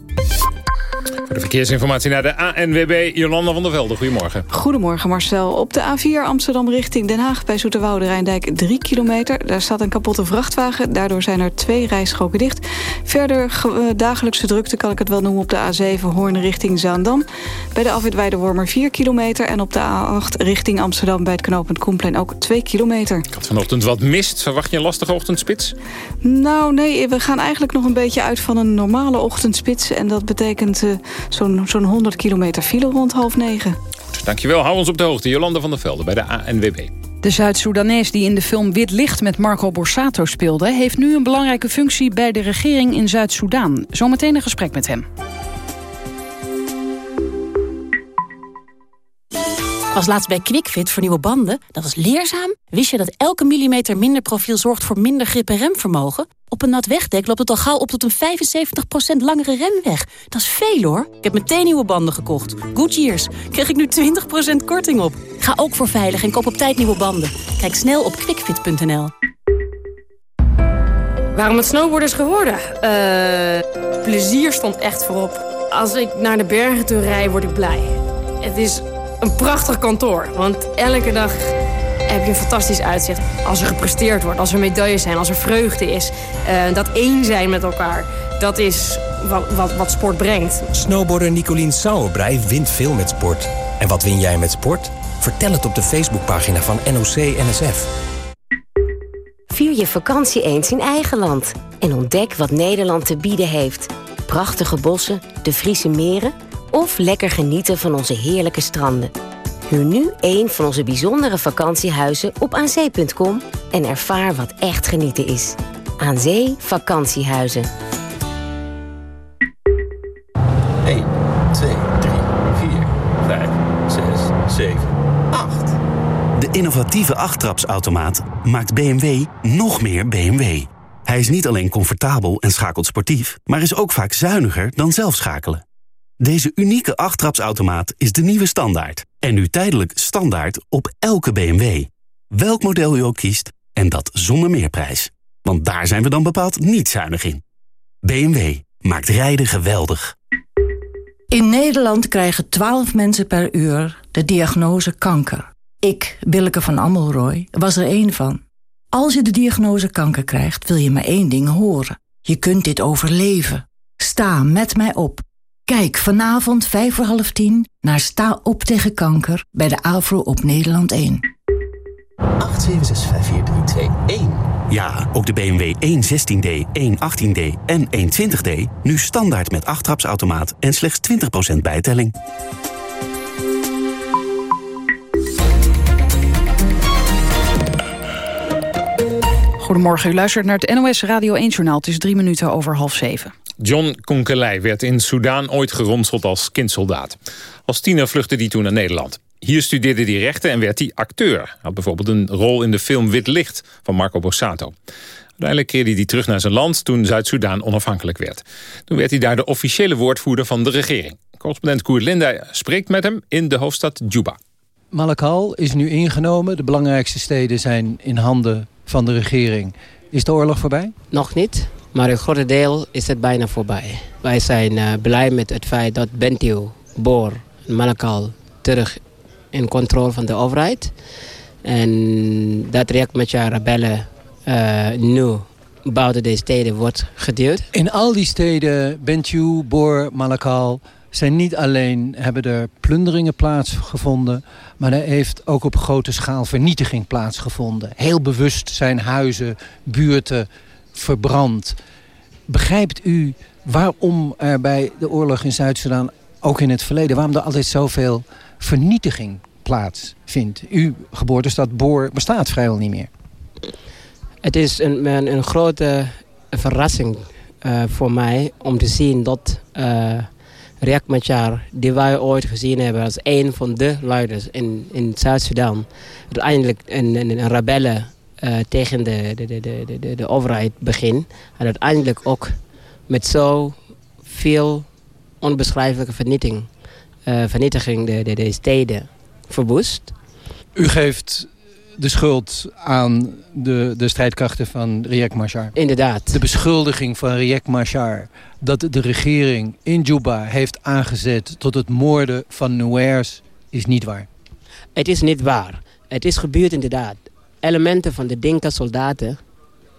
De verkeersinformatie naar de ANWB, Jolanda van der Velde. Goedemorgen. Goedemorgen Marcel. Op de A4 Amsterdam richting Den Haag bij Zoeterwoude Rijndijk 3 kilometer. Daar staat een kapotte vrachtwagen. Daardoor zijn er twee rijstroken dicht. Verder eh, dagelijkse drukte kan ik het wel noemen op de A7 Hoorn richting Zaandam. Bij de afwit Weidewormer 4 kilometer. En op de A8 richting Amsterdam bij het knooppunt Koenplein ook 2 kilometer. Ik had vanochtend wat mist. Verwacht je een lastige ochtendspits? Nou nee, we gaan eigenlijk nog een beetje uit van een normale ochtendspits. En dat betekent eh, zo'n zo'n 100 kilometer file rond half negen. Dankjewel, hou ons op de hoogte. Jolanda van der Velde bij de ANWB. De Zuid-Soedanees die in de film Wit Licht met Marco Borsato speelde... heeft nu een belangrijke functie bij de regering in Zuid-Soedan. Zometeen een gesprek met hem. Was laatst bij QuickFit voor nieuwe banden. Dat is leerzaam. Wist je dat elke millimeter minder profiel zorgt voor minder grip en remvermogen? Op een nat wegdek loopt het al gauw op tot een 75% langere remweg. Dat is veel hoor. Ik heb meteen nieuwe banden gekocht. Goodyears. Krijg ik nu 20% korting op. Ga ook voor veilig en koop op tijd nieuwe banden. Kijk snel op quickfit.nl. Waarom het snowboard is geworden? Eh, plezier stond echt voorop. Als ik naar de bergen toe rijd, word ik blij. Het is een prachtig kantoor, want elke dag heb je een fantastisch uitzicht. Als er gepresteerd wordt, als er medailles zijn, als er vreugde is. Eh, dat één zijn met elkaar, dat is wat, wat, wat sport brengt. Snowboarder Nicolien Sauerbrei wint veel met sport. En wat win jij met sport? Vertel het op de Facebookpagina van NOC NSF. Vier je vakantie eens in eigen land. En ontdek wat Nederland te bieden heeft. Prachtige bossen, de Friese meren... of lekker genieten van onze heerlijke stranden. Huur nu een van onze bijzondere vakantiehuizen op aanzee.com... en ervaar wat echt genieten is. Aan Zee Vakantiehuizen. 1, 2, 3, 4, 5, 6, 7, 8. De innovatieve achttrapsautomaat maakt BMW nog meer BMW. Hij is niet alleen comfortabel en schakelt sportief... maar is ook vaak zuiniger dan zelf schakelen. Deze unieke achttrapsautomaat is de nieuwe standaard. En nu tijdelijk standaard op elke BMW. Welk model u ook kiest, en dat zonder meerprijs. Want daar zijn we dan bepaald niet zuinig in. BMW maakt rijden geweldig. In Nederland krijgen 12 mensen per uur de diagnose kanker. Ik, Willeke van Ammelrooy, was er één van. Als je de diagnose kanker krijgt, wil je maar één ding horen. Je kunt dit overleven. Sta met mij op. Kijk vanavond vijf voor half tien naar Sta op tegen kanker bij de AVRO op Nederland 1. 8765432. Ja, ook de BMW 116D, 118D en 120D nu standaard met 8 trapsautomaat en slechts 20% bijtelling. Goedemorgen, u luistert naar het NOS Radio 1-journaal. Het is drie minuten over half zeven. John Konkelei werd in Soudaan ooit geronseld als kindsoldaat. Als tiener vluchtte hij toen naar Nederland. Hier studeerde hij rechten en werd hij acteur. Hij had bijvoorbeeld een rol in de film Wit Licht van Marco Borsato. Uiteindelijk keerde hij terug naar zijn land toen Zuid-Soedan onafhankelijk werd. Toen werd hij daar de officiële woordvoerder van de regering. Correspondent Koert Linda spreekt met hem in de hoofdstad Juba. Malakal is nu ingenomen. De belangrijkste steden zijn in handen van de regering. Is de oorlog voorbij? Nog niet, maar een groot deel is het bijna voorbij. Wij zijn eh, blij met het feit dat Bentiu, Bor en Malakal terug in controle van de overheid. En dat Riek Machar rebellen eh, nu buiten deze steden wordt geduwd. In al die steden, Bentiu, Bor, Malakal... zijn niet alleen hebben er plunderingen plaatsgevonden... maar er heeft ook op grote schaal vernietiging plaatsgevonden. Heel bewust zijn huizen, buurten verbrand. Begrijpt u waarom er bij de oorlog in Zuid-Soedan... ook in het verleden, waarom er altijd zoveel vernietiging plaatsvindt? Uw geboortestad Boor bestaat vrijwel niet meer. Het is een, een, grote verrassing eh, voor mij om te zien dat uh, Riek Machar, die wij ooit gezien hebben als een van de leiders in, in Zuid-Sudan, uiteindelijk een, een, een rebelle uh, tegen de, de, de, de, de, de overheid begin. En uiteindelijk ook met zo veel onbeschrijfelijke vernietiging, vernietiging de, de, de steden verwoest. U geeft de schuld aan de, de strijdkrachten van Riek Machar. Inderdaad. De beschuldiging van Riek Machar dat de regering in Juba heeft aangezet tot het moorden van Nuers is niet waar. Het is niet waar. Het is gebeurd inderdaad. Elementen van de Dinka-soldaten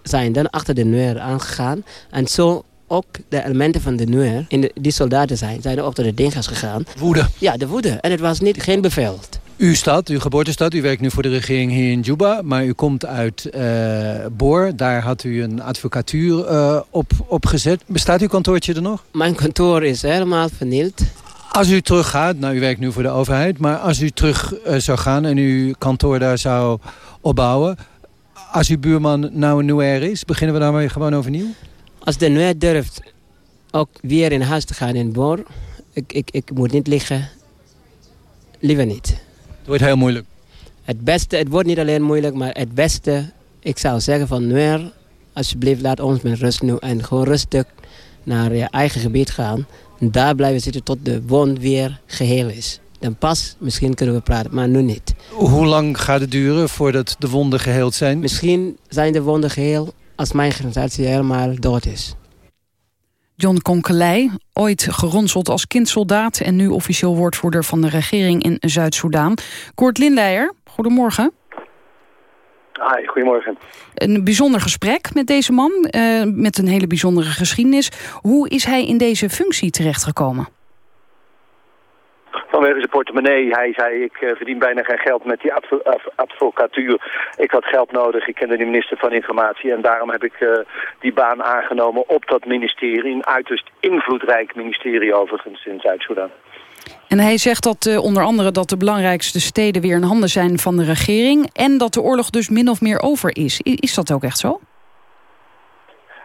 zijn dan achter de Nuer aangegaan. En zo ook de elementen van de Nuer, in de, die soldaten zijn, zijn ook door de Dinka's gegaan. Woede. Ja, de woede. En het was niet, geen bevel. Uw stad, uw geboortestad, u werkt nu voor de regering hier in Juba... maar u komt uit uh, Boor. Daar had u een advocatuur uh, op, opgezet. Bestaat uw kantoortje er nog? Mijn kantoor is helemaal vernield. Als u teruggaat, nou u werkt nu voor de overheid... maar als u terug uh, zou gaan en uw kantoor daar zou opbouwen... als uw buurman nou een Nuer is, beginnen we daarmee gewoon overnieuw? Als de Nuer durft ook weer in huis te gaan in Boor... ik, ik, ik moet niet liggen, liever niet. Het wordt heel moeilijk. Het beste, het wordt niet alleen moeilijk, maar het beste, ik zou zeggen van Nuer, alsjeblieft laat ons met rust nu en gewoon rustig naar je eigen gebied gaan. En daar blijven zitten tot de wond weer geheel is. Dan pas, misschien kunnen we praten, maar nu niet. Hoe lang gaat het duren voordat de wonden geheeld zijn? Misschien zijn de wonden geheel als mijn organisatie helemaal dood is. John Konkelei, ooit geronseld als kindsoldaat... en nu officieel woordvoerder van de regering in Zuid-Soedan. Koert Lindeijer, goedemorgen. Hi, goedemorgen. Een bijzonder gesprek met deze man, uh, met een hele bijzondere geschiedenis. Hoe is hij in deze functie terechtgekomen? Vanwege zijn portemonnee. Hij zei, ik uh, verdien bijna geen geld met die advo advocatuur. Ik had geld nodig, ik kende de minister van Informatie... en daarom heb ik uh, die baan aangenomen op dat ministerie. Een uiterst invloedrijk ministerie overigens in Zuid-Soedan. En hij zegt dat uh, onder andere dat de belangrijkste steden weer in handen zijn van de regering... en dat de oorlog dus min of meer over is. Is dat ook echt zo?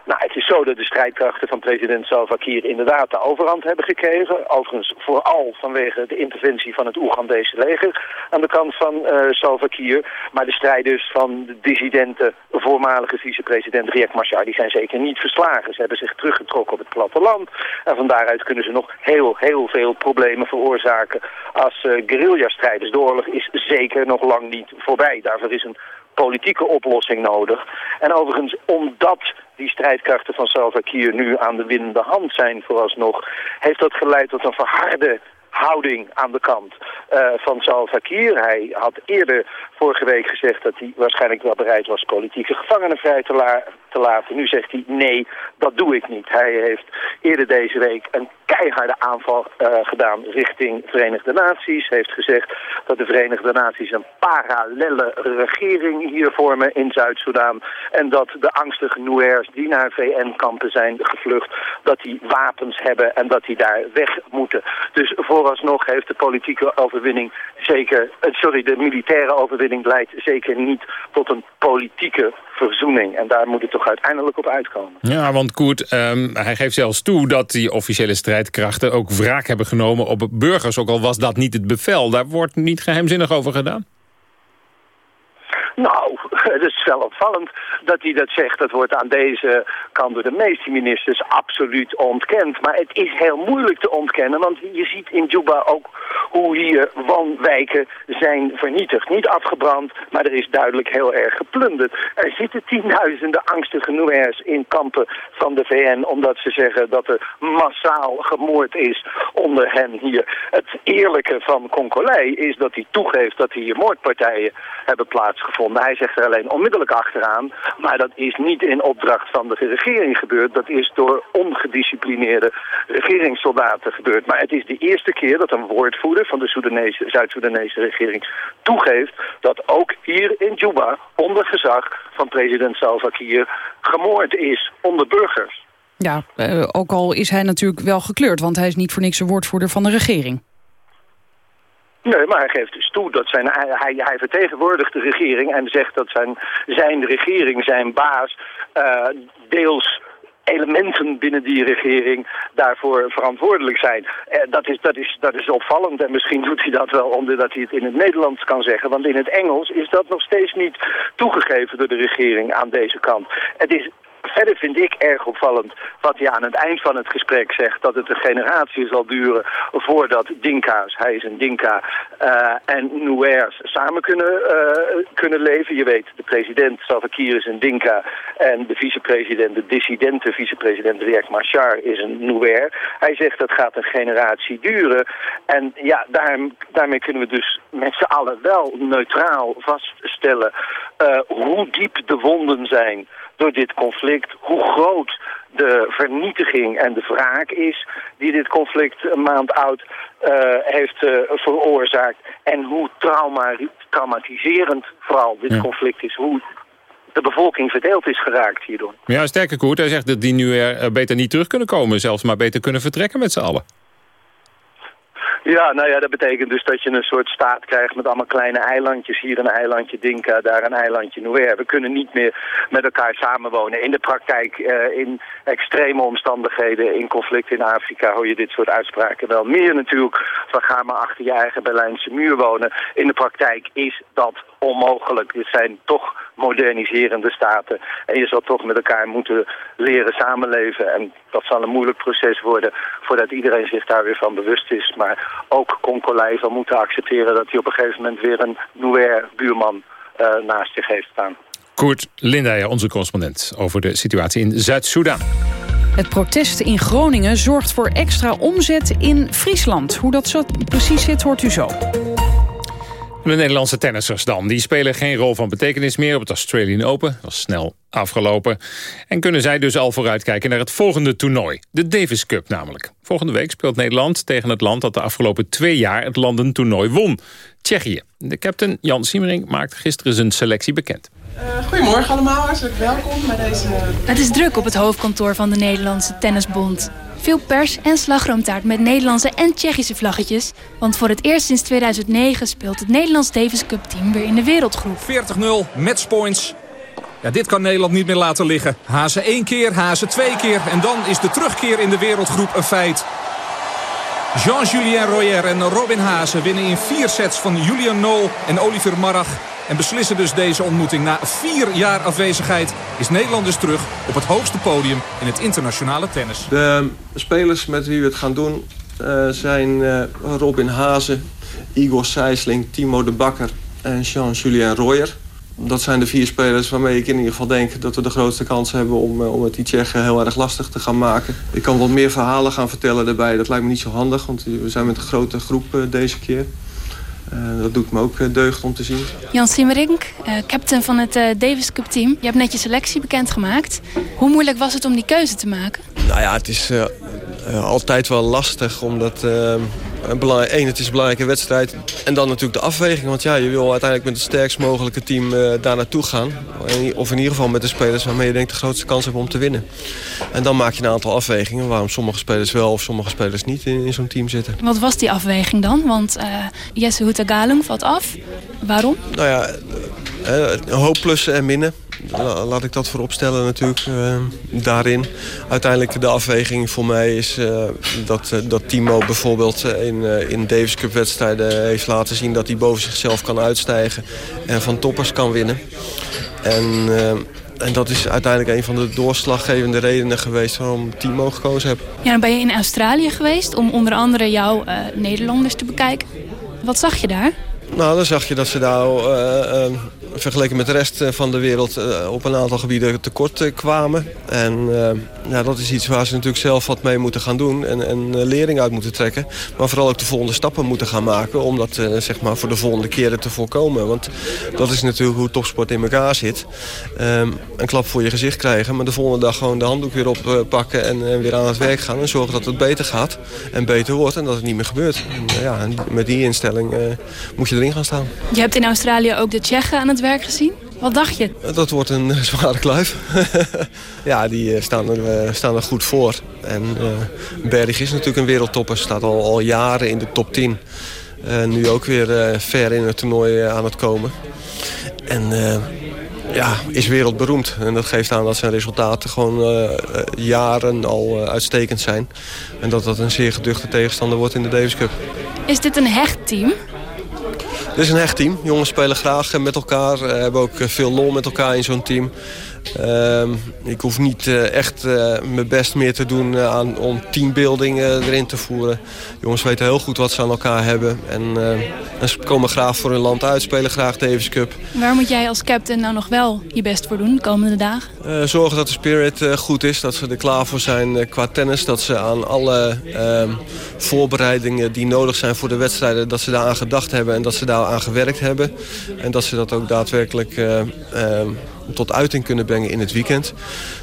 Nou, het is zo dat de strijdkrachten van president Salva Kiir inderdaad de overhand hebben gekregen. Overigens vooral vanwege de interventie van het Oegandese leger aan de kant van uh, Salva Kiir. Maar de strijders van de dissidente voormalige vicepresident Riek Machar, die zijn zeker niet verslagen. Ze hebben zich teruggetrokken op het platteland. En van daaruit kunnen ze nog heel, heel veel problemen veroorzaken als uh, guerrilla-strijders. De oorlog is zeker nog lang niet voorbij. Daarvoor is een politieke oplossing nodig. En overigens, omdat die strijdkrachten van Salva Kiir nu aan de winnende hand zijn vooralsnog, heeft dat geleid tot een verharde houding aan de kant uh, van Salva Kiir. Hij had eerder vorige week gezegd dat hij waarschijnlijk wel bereid was politieke gevangenen vrij te, la Nu zegt hij nee, dat doe ik niet. Hij heeft eerder deze week een keiharde aanval uh, gedaan richting Verenigde Naties. Heeft gezegd dat de Verenigde Naties een parallelle regering hier vormen in Zuid-Soedan. En dat de angstige Nuers die naar VN-kampen zijn gevlucht, dat die wapens hebben en dat die daar weg moeten. Dus vooralsnog heeft de politieke overwinning zeker, uh, sorry, de militaire overwinning leidt zeker niet tot een politieke verzoening. En daar moet het toch uiteindelijk op uitkomen. Ja, want Koert, um, hij geeft zelfs toe dat die officiële strijdkrachten ook wraak hebben genomen op burgers. Ook al was dat niet het bevel. Daar wordt niet geheimzinnig over gedaan. Nou, is [laughs] opvallend dat hij dat zegt. Dat wordt aan deze kant door de meeste ministers absoluut ontkend. Maar het is heel moeilijk te ontkennen, want je ziet in Juba ook hoe hier woonwijken zijn vernietigd. Niet afgebrand, maar er is duidelijk heel erg geplunderd. Er zitten tienduizenden angstige Nuers in kampen van de VN... omdat ze zeggen dat er massaal gemoord is onder hen hier. Het eerlijke van Concolay is dat hij toegeeft dat hier moordpartijen hebben plaatsgevonden. Hij zegt er alleen onmiddellijk achteraan, maar dat is niet in opdracht van de regering gebeurd. Dat is door ongedisciplineerde regeringssoldaten gebeurd. Maar het is de eerste keer dat een woordvoerder van de Zuid-Soedanese regering toegeeft dat ook hier in Juba onder gezag van president Salva Kiir gemoord is onder burgers. Ja, uh, ook al is hij natuurlijk wel gekleurd, want hij is niet voor niks een woordvoerder van de regering. Nee, maar hij geeft dus toe dat zijn, hij, hij vertegenwoordigt de regering en zegt dat zijn, zijn regering, zijn baas, uh, deels elementen binnen die regering daarvoor verantwoordelijk zijn. Uh, dat, is, dat, is, dat is opvallend en misschien doet hij dat wel omdat hij het in het Nederlands kan zeggen. Want in het Engels is dat nog steeds niet toegegeven door de regering aan deze kant. Het is Verder vind ik erg opvallend wat hij aan het eind van het gesprek zegt... dat het een generatie zal duren voordat Dinka's, hij is een Dinka, uh, en Nuers samen kunnen, uh, kunnen leven. Je weet, de president Salva is een Dinka en de vicepresident, de dissidente vicepresident Riek Machar is een Nuer. Hij zegt dat gaat een generatie duren. En ja, daar, daarmee kunnen we dus met z'n allen wel neutraal vaststellen uh, hoe diep de wonden zijn door dit conflict, hoe groot de vernietiging en de wraak is die dit conflict een maand oud uh, heeft uh, veroorzaakt. En hoe trauma, traumatiserend vooral dit ja. conflict is. Hoe de bevolking verdeeld is geraakt hierdoor. Ja, sterke Koert. Hij zegt dat die nu er beter niet terug kunnen komen. Zelfs maar beter kunnen vertrekken met z'n allen. Ja, nou ja, dat betekent dus dat je een soort staat krijgt met allemaal kleine eilandjes. Hier een eilandje Dinka, daar een eilandje Nuer. We kunnen niet meer met elkaar samenwonen. In de praktijk, uh, in extreme omstandigheden, in conflict in Afrika... hoor je dit soort uitspraken wel meer natuurlijk. Van ga maar achter je eigen Berlijnse muur wonen. In de praktijk is dat onmogelijk. Dit zijn toch moderniserende staten. En je zal toch met elkaar moeten leren samenleven. En dat zal een moeilijk proces worden voordat iedereen zich daar weer van bewust is. Maar ook Concolai zal moeten accepteren dat hij op een gegeven moment weer een Nuer buurman uh, naast zich heeft staan. Koert Lindijer, onze correspondent over de situatie in Zuid-Soedan. Het protest in Groningen zorgt voor extra omzet in Friesland. Hoe dat zo precies zit, hoort u zo. De Nederlandse tennissers dan. Die spelen geen rol van betekenis meer op het Australian Open. Dat was snel afgelopen. En kunnen zij dus al vooruitkijken naar het volgende toernooi. De Davis Cup namelijk. Volgende week speelt Nederland tegen het land dat de afgelopen twee jaar het landentoernooi won. Tsjechië. De captain Jan Siemering maakte gisteren zijn selectie bekend. Uh, goedemorgen allemaal, hartelijk welkom bij deze... Het is druk op het hoofdkantoor van de Nederlandse Tennisbond. Veel pers en slagroomtaart met Nederlandse en Tsjechische vlaggetjes. Want voor het eerst sinds 2009 speelt het Nederlands Davis Cup team weer in de wereldgroep. 40-0, matchpoints. Ja, dit kan Nederland niet meer laten liggen. Hazen één keer, Hazen twee keer. En dan is de terugkeer in de wereldgroep een feit. Jean-Julien Royer en Robin Hazen winnen in vier sets van Julian Nol en Oliver Marach. En beslissen dus deze ontmoeting. Na vier jaar afwezigheid is Nederland dus terug op het hoogste podium in het internationale tennis. De spelers met wie we het gaan doen uh, zijn uh, Robin Hazen, Igor Sijsling, Timo de Bakker en Jean-Julien Royer. Dat zijn de vier spelers waarmee ik in ieder geval denk... dat we de grootste kans hebben om, om het die heel erg lastig te gaan maken. Ik kan wat meer verhalen gaan vertellen daarbij. Dat lijkt me niet zo handig, want we zijn met een grote groep deze keer. Uh, dat doet me ook deugd om te zien. Jan Simmerink, uh, captain van het uh, Davis Cup team. Je hebt net je selectie bekendgemaakt. Hoe moeilijk was het om die keuze te maken? Nou ja, het is altijd wel lastig. Omdat, één, het is een belangrijke wedstrijd. En dan natuurlijk de afweging. Want ja, je wil uiteindelijk met het sterkst mogelijke team daar naartoe gaan. Of in ieder geval met de spelers waarmee je denkt de grootste kans hebt om te winnen. En dan maak je een aantal afwegingen. Waarom sommige spelers wel of sommige spelers niet in, in zo'n team zitten. Wat was die afweging dan? Want Jesse Hoeta Galung valt af. Waarom? Nou ja, een hoop plussen en minnen. Laat ik dat voorop stellen natuurlijk uh, daarin. Uiteindelijk de afweging voor mij is uh, dat, uh, dat Timo bijvoorbeeld in, in Davis Cup wedstrijden heeft laten zien... dat hij boven zichzelf kan uitstijgen en van toppers kan winnen. En, en dat is uiteindelijk een van de doorslaggevende redenen geweest waarom Timo gekozen heb. Ja, dan ben je in Australië geweest om onder andere jouw Nederlanders te bekijken. Wat zag je daar? Nou, dan zag je dat ze daar uh, uh, vergeleken met de rest van de wereld op een aantal gebieden tekort kwamen. En ja, dat is iets waar ze natuurlijk zelf wat mee moeten gaan doen en, en lering uit moeten trekken. Maar vooral ook de volgende stappen moeten gaan maken om dat zeg maar voor de volgende keren te voorkomen. Want dat is natuurlijk hoe topsport in elkaar zit. Um, een klap voor je gezicht krijgen, maar de volgende dag gewoon de handdoek weer oppakken en, en, weer aan het werk gaan. En zorgen dat het beter gaat en beter wordt en dat het niet meer gebeurt. En, ja, met die instelling moet je erin gaan staan. Je hebt in Australië ook de Tsjechen aan het werk gezien. Wat dacht je? Dat wordt een [laughs] zware kluif. [laughs] ja, die staan er, staan er goed voor. En uh, Berg is natuurlijk een wereldtopper. Staat al, al jaren in de top 10. Uh, nu ook weer uh, ver in het toernooi aan het komen. En ja, is wereldberoemd. En dat geeft aan dat zijn resultaten gewoon jaren al uitstekend zijn. En dat dat een zeer geduchte tegenstander wordt in de Davis Cup. Is dit een hecht team? Dit is een hecht team. Jongens spelen graag met elkaar. Uh, hebben ook veel lol met elkaar in zo'n team. Uh, ik hoef niet uh, echt uh, mijn best meer te doen aan, om teambuilding erin te voeren. Jongens weten heel goed wat ze aan elkaar hebben. En, ze komen graag voor hun land uit, spelen graag Davis Cup. Waar moet jij als captain nou nog wel je best voor doen de komende dagen? zorgen dat de spirit goed is, dat ze er klaar voor zijn qua tennis. Dat ze aan alle ehm, voorbereidingen die nodig zijn voor de wedstrijden... dat ze daar aan gedacht hebben en dat ze daar aan gewerkt hebben. En dat ze dat ook daadwerkelijk ehm, tot uiting kunnen brengen in het weekend.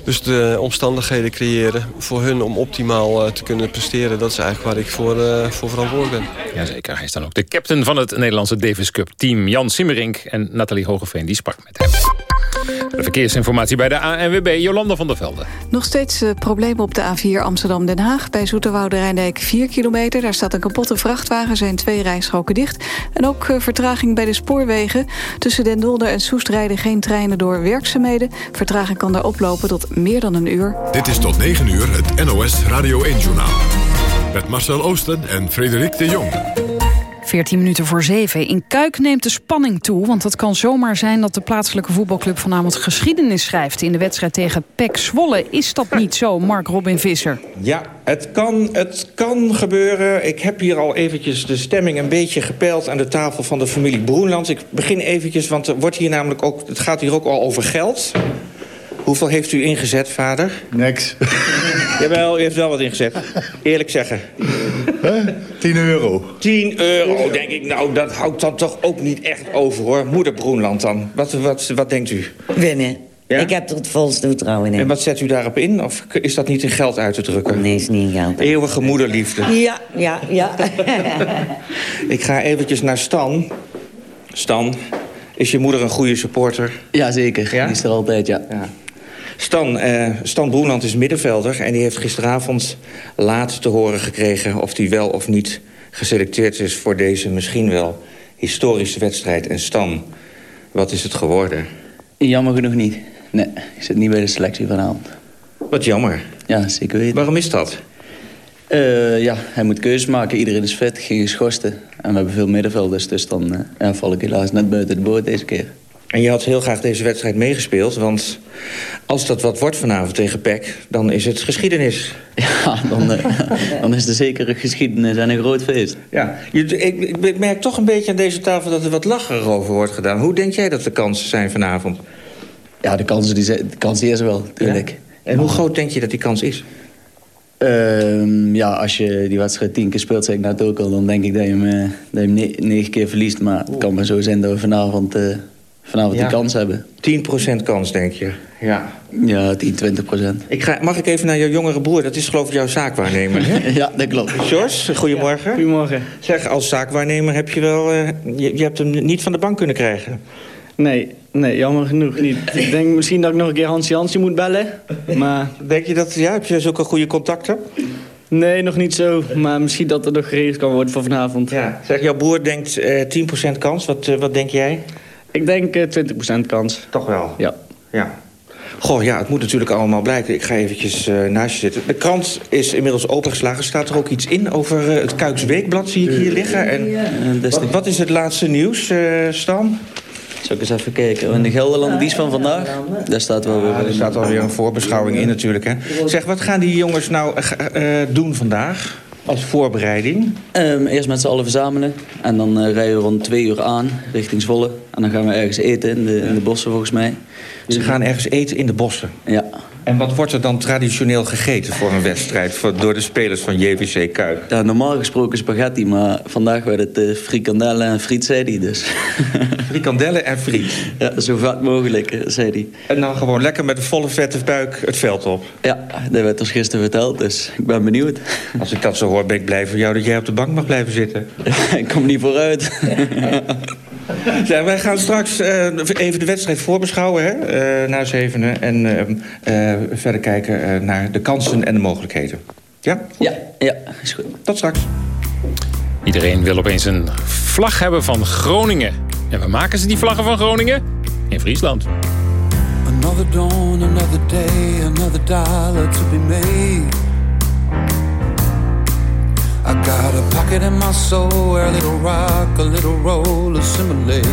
Dus de omstandigheden creëren voor hun om optimaal uh, te kunnen presteren... dat is eigenlijk waar ik voor, uh, voor verantwoordelijk ben. Jazeker, hij is dan ook de captain van het Nederlandse Davis Cup team. Jan Simmerink en Nathalie Hogeveen, die sprak met hem. De verkeersinformatie bij de ANWB, Jolanda van der Velde. Nog steeds uh, problemen op de A4 Amsterdam-Den Haag. Bij Zoeterwoude Rijndijk 4 kilometer. Daar staat een kapotte vrachtwagen, zijn twee rijstroken dicht. En ook uh, vertraging bij de spoorwegen. Tussen Den Dolder en Soest rijden geen treinen door werkzaamheden. Vertraging kan daar oplopen tot meer dan een uur. Dit is tot 9 uur het NOS Radio 1-journaal. Met Marcel Oosten en Frederik de Jong. 14 minuten voor 7. In Kuik neemt de spanning toe, want het kan zomaar zijn... dat de plaatselijke voetbalclub vanavond geschiedenis schrijft... in de wedstrijd tegen PEC Zwolle. Is dat niet zo, Mark Robin Visser? Ja, het kan, het kan gebeuren. Ik heb hier al eventjes de stemming een beetje gepeild... aan de tafel van de familie Broenlands. Ik begin eventjes, want er wordt hier namelijk ook, het gaat hier ook al over geld... Hoeveel heeft u ingezet, vader? Niks. [laughs] Jawel, u heeft wel wat ingezet. Eerlijk zeggen. Huh? 10 euro. 10 euro, denk ik. Nou, dat houdt dan toch ook niet echt over, hoor. Moeder Broenland dan. Wat, wat, wat denkt u? Winnen. Ja? Ik heb er het volste vertrouwen in. En wat zet u daarop in? Of is dat niet in geld uit te drukken? Nee, is niet in geld. Eeuwige moederliefde. Ja, ja, ja. [laughs] ik ga eventjes naar Stan. Stan, is je moeder een goede supporter? Jazeker, ja? die is er altijd, ja. ja. Stan, uh, Stan Broenland is middenvelder en die heeft gisteravond laat te horen gekregen... of hij wel of niet geselecteerd is voor deze misschien wel historische wedstrijd. En Stan, wat is het geworden? Jammer genoeg niet. Nee, ik zit niet bij de selectie vanavond. Wat jammer. Ja, zeker weten. Waarom is dat? Uh, ja, hij moet keuzes maken. Iedereen is fit, geen geschorsten. En we hebben veel middenvelders, dus dan uh, ja, val ik helaas net buiten de boot deze keer. En je had heel graag deze wedstrijd meegespeeld, want als dat wat wordt vanavond tegen PEC, dan is het geschiedenis. [laughs] Ja, dan, uh, [laughs] dan is het zeker een geschiedenis en een groot feest. Ja, je, ik, ik, merk toch een beetje aan deze tafel dat er wat lacher over wordt gedaan. Hoe denk jij dat de kansen zijn vanavond? Ja, de kansen die, de kans die is er wel, natuurlijk. Ja? En hoe groot denk je dat die kans is? Uh, ja, als je die wedstrijd tien keer speelt, zeg ik net ook al... dan denk ik dat je hem, dat je hem negen keer verliest. Maar het kan maar zo zijn dat we vanavond, uh, vanavond ja. die kans hebben. 10% kans, denk je? Ja. Ja, 10, 20 procent. Ik ga, mag ik even naar jouw jongere broer? Dat is geloof ik jouw zaakwaarnemer, hè? [laughs] ja, dat klopt. George, goedemorgen. Ja, goedemorgen. Zeg, als zaakwaarnemer heb je wel... Uh, je, je hebt hem niet van de bank kunnen krijgen. Nee, nee, jammer genoeg niet. Ik denk misschien dat ik nog een keer Hans Jansje moet bellen. Maar... [laughs] Denk je dat, ja, heb je zulke goede contacten? Nee, nog niet zo. Maar misschien dat er nog geregeld kan worden voor vanavond. Ja. Zeg, jouw broer denkt uh, 10% kans. Wat, uh, wat denk jij? Ik denk uh, 20% kans. Toch wel? Ja. Ja. Goh, ja, het moet natuurlijk allemaal blijken. Ik ga eventjes uh, naast je zitten. De krant is inmiddels opengeslagen. Staat er ook iets in over uh, het Kuiks Weekblad, zie ik hier liggen. En, uh, wat, wat, is het laatste nieuws, Stan? Zal ik eens even kijken. In de Gelderland, die is van vandaag. Daar staat wel weer... Ah, er staat alweer een voorbeschouwing in natuurlijk. Hè. Zeg, wat gaan die jongens nou doen vandaag? Als voorbereiding? Um, eerst met z'n allen verzamelen. En dan uh, rijden we rond twee uur aan, richting Zwolle. En dan gaan we ergens eten in de, in de bossen, volgens mij. Ze gaan ergens eten in de bossen? Ja. En wat wordt er dan traditioneel gegeten voor een wedstrijd... Voor, door de spelers van JVC Kuik? Ja, normaal gesproken spaghetti, maar vandaag werd het uh, frikandellen en friet, zei hij dus. [laughs] frikandellen en friet? Ja, zo vet mogelijk, zei hij. En dan gewoon lekker met een volle vette buik het veld op? Ja, dat werd ons gisteren verteld, dus ik ben benieuwd. Als ik dat zo hoor, ben ik blij voor jou dat jij op de bank mag blijven zitten. [laughs] ik kom niet vooruit. [laughs] [laughs] Ja, wij gaan straks uh, even de wedstrijd voorbeschouwen, hè, uh, naar zevenen. En uh, verder kijken naar de kansen en de mogelijkheden. Ja? Ja, ja, is goed. Tot straks. Iedereen wil opeens een vlag hebben van Groningen. En waar maken ze die vlaggen van Groningen? In Friesland. Another dawn, another day, another dollar to be made. I got a pocket in my soul where a little rock, a little roll assimilate.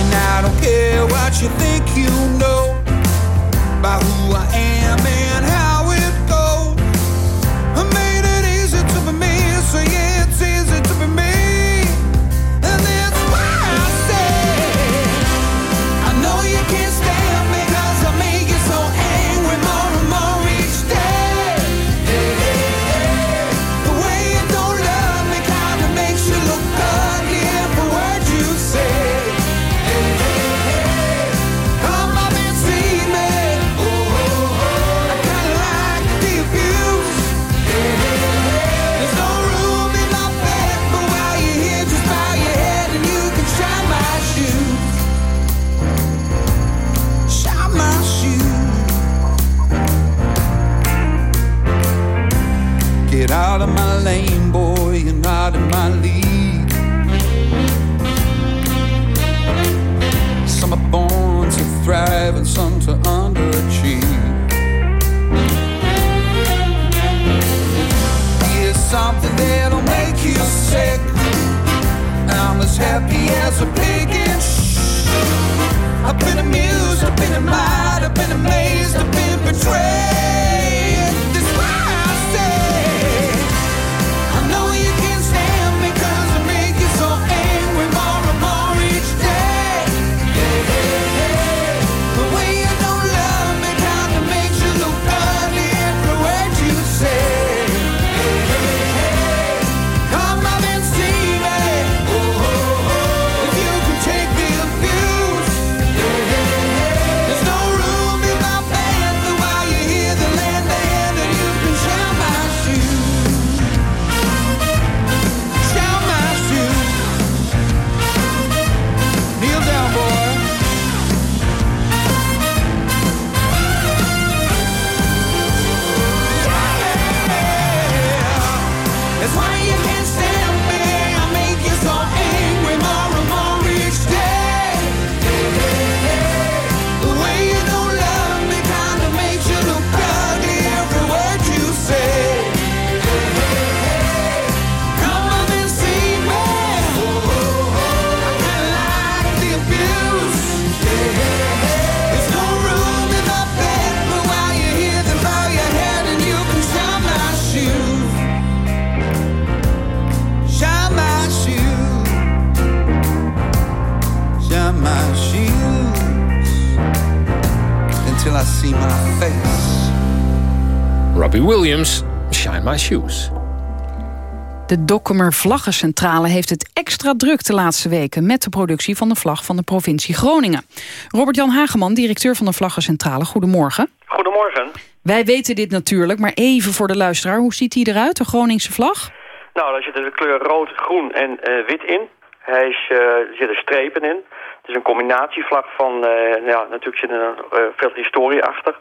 And I don't care what you think you know about who I am and how out of my lane, boy, and out of my league. Some are born to thrive and some to underachieve. Here's something that'll make you sick. I'm as happy as a pig in shh. I've been amused, I've been admired, I've been amazed, I've been betrayed. I see my face. Robbie Williams, Shine My Shoes. De Dokkumer Vlaggencentrale heeft het extra druk de laatste weken... met de productie van de vlag van de provincie Groningen. Robert-Jan Hageman, directeur van de Vlaggencentrale, goedemorgen. Goedemorgen. Wij weten dit natuurlijk, maar even voor de luisteraar. Hoe ziet die eruit, de Groningse vlag? Nou, daar zitten de kleur rood, groen en eh, wit in. Hij is, eh, er zitten strepen in. Het is een combinatievlag van, eh, ja, natuurlijk zit er uh, veel historie achter.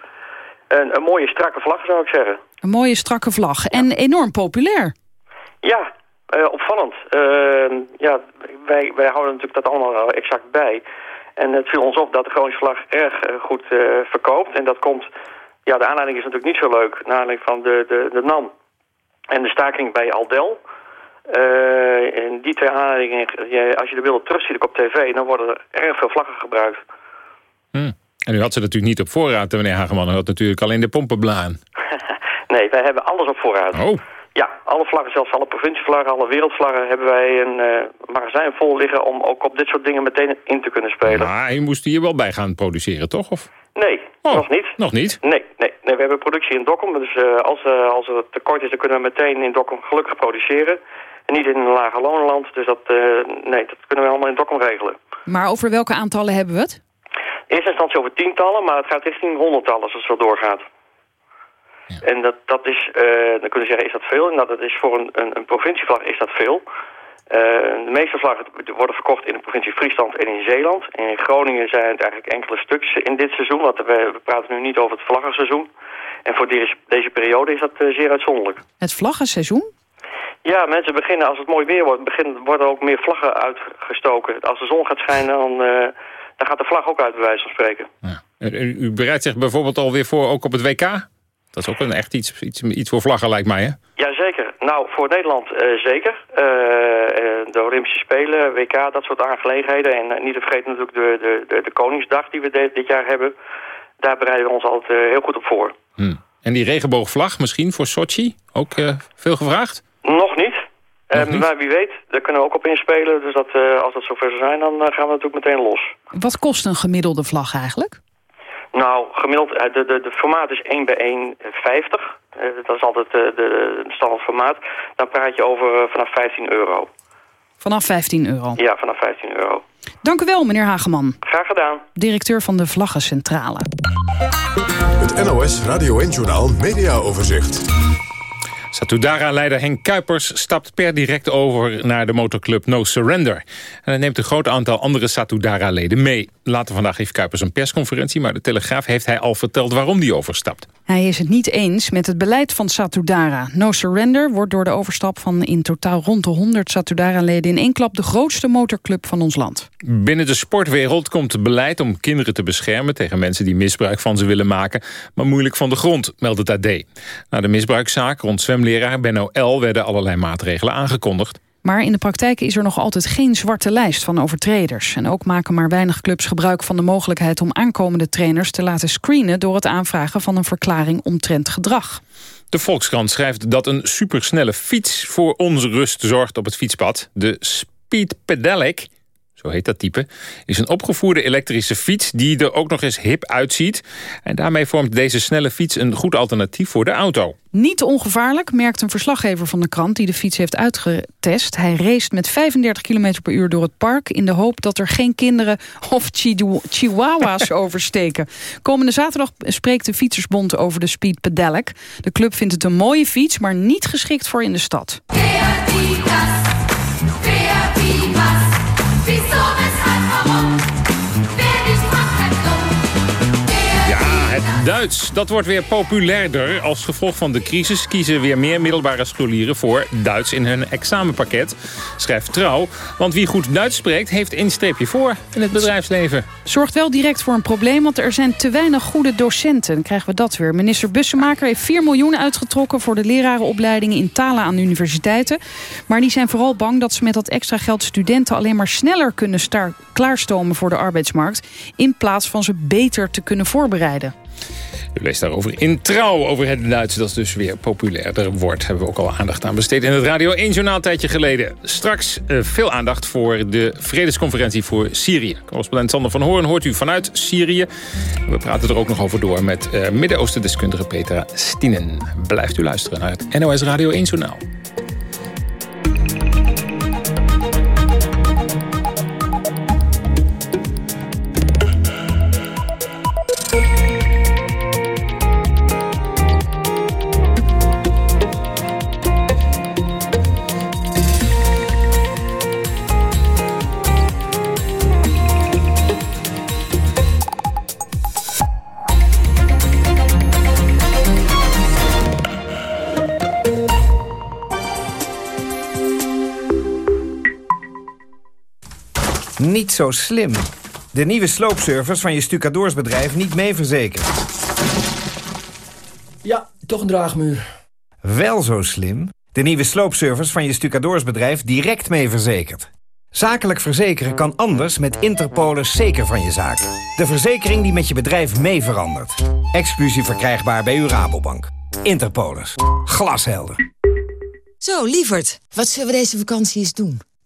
Een, een mooie strakke vlag zou ik zeggen. Een mooie strakke vlag en enorm populair. Ja, uh, opvallend. Uh, ja, wij, wij houden natuurlijk dat allemaal exact bij. En het viel ons op dat de Groningse vlag erg goed verkoopt. En dat komt, ja, de aanleiding is natuurlijk niet zo leuk. Naar aanleiding van de, de, de NAM en de staking bij Aldel. En die twee aanleidingen, als je de beelden terugziet op tv, dan worden er erg veel vlaggen gebruikt. Hmm. En u had ze natuurlijk niet op voorraad, meneer Hageman. U had natuurlijk al in de pompenblaan. [laughs] nee, wij hebben alles op voorraad. Oh. Ja, alle vlaggen, zelfs alle provincievlaggen, alle wereldvlaggen... hebben wij een uh, magazijn vol liggen om ook op dit soort dingen meteen in te kunnen spelen. Maar je moest hier wel bij gaan produceren, toch? Of? Nee, oh, nog niet. Nog niet? Nee, nee, nee we hebben productie in Dokkum. Dus uh, als, uh, als er tekort is, dan kunnen we meteen in Dokkum gelukkig produceren. En niet in een lage loonland. Dus dat, nee, dat kunnen we allemaal in Dokkum regelen. Maar over welke aantallen hebben we het? In eerste instantie over tientallen, maar het gaat richting honderdtallen als het zo doorgaat. En dat, dat is, uh, dan kunnen we zeggen, is dat veel? En dat is voor een, een, een provincievlag is dat veel. Uh, de meeste vlaggen worden verkocht in de provincie Friesland en in Zeeland. En in Groningen zijn het eigenlijk enkele stuks in dit seizoen. Want we, we praten nu niet over het vlaggenseizoen. En voor deze, deze periode is dat uh, zeer uitzonderlijk. Het vlaggenseizoen? Ja, mensen beginnen, als het mooi weer wordt, begin, worden ook meer vlaggen uitgestoken. Als de zon gaat schijnen, dan, dan gaat de vlag ook uit, bij wijze van spreken. Ja. U, u bereidt zich bijvoorbeeld alweer voor ook op het WK? Dat is ook een echt iets, iets, iets voor vlaggen, lijkt mij, hè? Jazeker. Nou, voor Nederland uh, zeker. Uh, de Olympische Spelen, WK, dat soort aangelegenheden. En niet te vergeten natuurlijk de, de, de, de Koningsdag die we de, dit jaar hebben. Daar bereiden we ons altijd heel goed op voor. Hmm. En die regenboogvlag misschien voor Sochi? Ook veel gevraagd? Nog niet. Nog niet? Maar wie weet, daar kunnen we ook op inspelen. Dus dat, als dat zover zou zijn, dan gaan we natuurlijk meteen los. Wat kost een gemiddelde vlag eigenlijk? Nou, gemiddeld, de, de, de formaat is 1 bij 1, 50. Uh, dat is altijd de, de, de standaard formaat. Dan praat je over vanaf 15 euro. Vanaf 15 euro? Ja, vanaf 15 euro. Dank u wel, meneer Hageman. Graag gedaan. Directeur van de Vlaggencentrale. Het NOS Radio 1-journaal Media Overzicht. Satudara-leider Henk Kuipers stapt per direct over naar de motorclub No Surrender. En hij neemt een groot aantal andere Satudara-leden mee. Later vandaag heeft Kuipers een persconferentie... maar de Telegraaf heeft hij al verteld waarom die overstapt. Hij is het niet eens met het beleid van Satudara. No Surrender wordt door de overstap van in totaal rond de 100 Satudara-leden... in één klap de grootste motorclub van ons land. Binnen de sportwereld komt het beleid om kinderen te beschermen... tegen mensen die misbruik van ze willen maken... maar moeilijk van de grond, meldt het AD. Na de misbruikzaak rond zwemleraar Benno L. werden allerlei maatregelen aangekondigd. Maar in de praktijk is er nog altijd geen zwarte lijst van overtreders. En ook maken maar weinig clubs gebruik van de mogelijkheid... om aankomende trainers te laten screenen... door het aanvragen van een verklaring omtrent gedrag. De Volkskrant schrijft dat een supersnelle fiets... voor onze rust zorgt op het fietspad. De Speed Pedalic zo heet dat type, is een opgevoerde elektrische fiets die er ook nog eens hip uitziet. En daarmee vormt deze snelle fiets een goed alternatief voor de auto. Niet ongevaarlijk, merkt een verslaggever van de krant die de fiets heeft uitgetest. Hij race met 35 km per uur door het park in de hoop dat er geen kinderen of chihuahua's [laughs] oversteken. Komende zaterdag spreekt de Fietsersbond over de Speed Pedelec. De club vindt het een mooie fiets, maar niet geschikt voor in de stad. be so Duits, dat wordt weer populairder. Als gevolg van de crisis kiezen weer meer middelbare scholieren voor Duits in hun examenpakket. Schrijft Trouw, want wie goed Duits spreekt heeft een streepje voor in het bedrijfsleven. Zorgt wel direct voor een probleem, want er zijn te weinig goede docenten. Krijgen we dat weer. Minister Bussemaker heeft 4 miljoen uitgetrokken voor de lerarenopleidingen in talen aan universiteiten. Maar die zijn vooral bang dat ze met dat extra geld studenten alleen maar sneller kunnen klaarstomen voor de arbeidsmarkt. In plaats van ze beter te kunnen voorbereiden. U leest daarover in Trouw over het Duits dat dus weer populairder wordt. Hebben we ook al aandacht aan besteed in het Radio 1 journaal tijdje geleden. Straks uh, veel aandacht voor de vredesconferentie voor Syrië. Correspondent Sander van Hoorn hoort u vanuit Syrië. We praten er ook nog over door met uh, Midden-Oosten deskundige Petra Stienen. Blijft u luisteren naar het NOS Radio 1 journaal. Niet zo slim. De nieuwe sloopservice van je stucadoorsbedrijf niet mee verzekerd. Ja, toch een draagmuur. Wel zo slim. De nieuwe sloopservice van je stucadoorsbedrijf direct mee verzekerd. Zakelijk verzekeren kan anders met Interpolis zeker van je zaak. De verzekering die met je bedrijf mee verandert. Exclusief verkrijgbaar bij uw Rabobank. Interpolis. Glashelder. Zo, lieverd. Wat zullen we deze vakantie eens doen?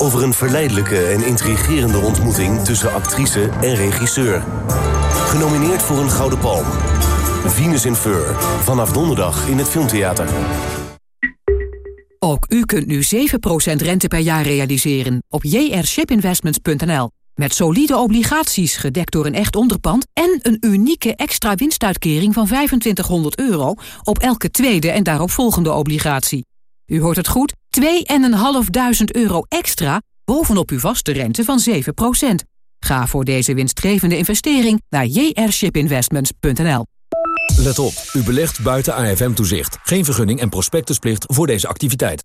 Over een verleidelijke en intrigerende ontmoeting tussen actrice en regisseur. Genomineerd voor een Gouden Palm. Venus in Fur. Vanaf donderdag in het Filmtheater. Ook u kunt nu 7% rente per jaar realiseren op jrshipinvestments.nl. Met solide obligaties gedekt door een echt onderpand... en een unieke extra winstuitkering van 2500 euro... op elke tweede en daarop volgende obligatie. U hoort het goed, 2.500 euro extra bovenop uw vaste rente van 7% Ga voor deze winstgevende investering naar jrshipinvestments.nl. Let op, u belegt buiten AFM-toezicht. Geen vergunning en prospectusplicht voor deze activiteit.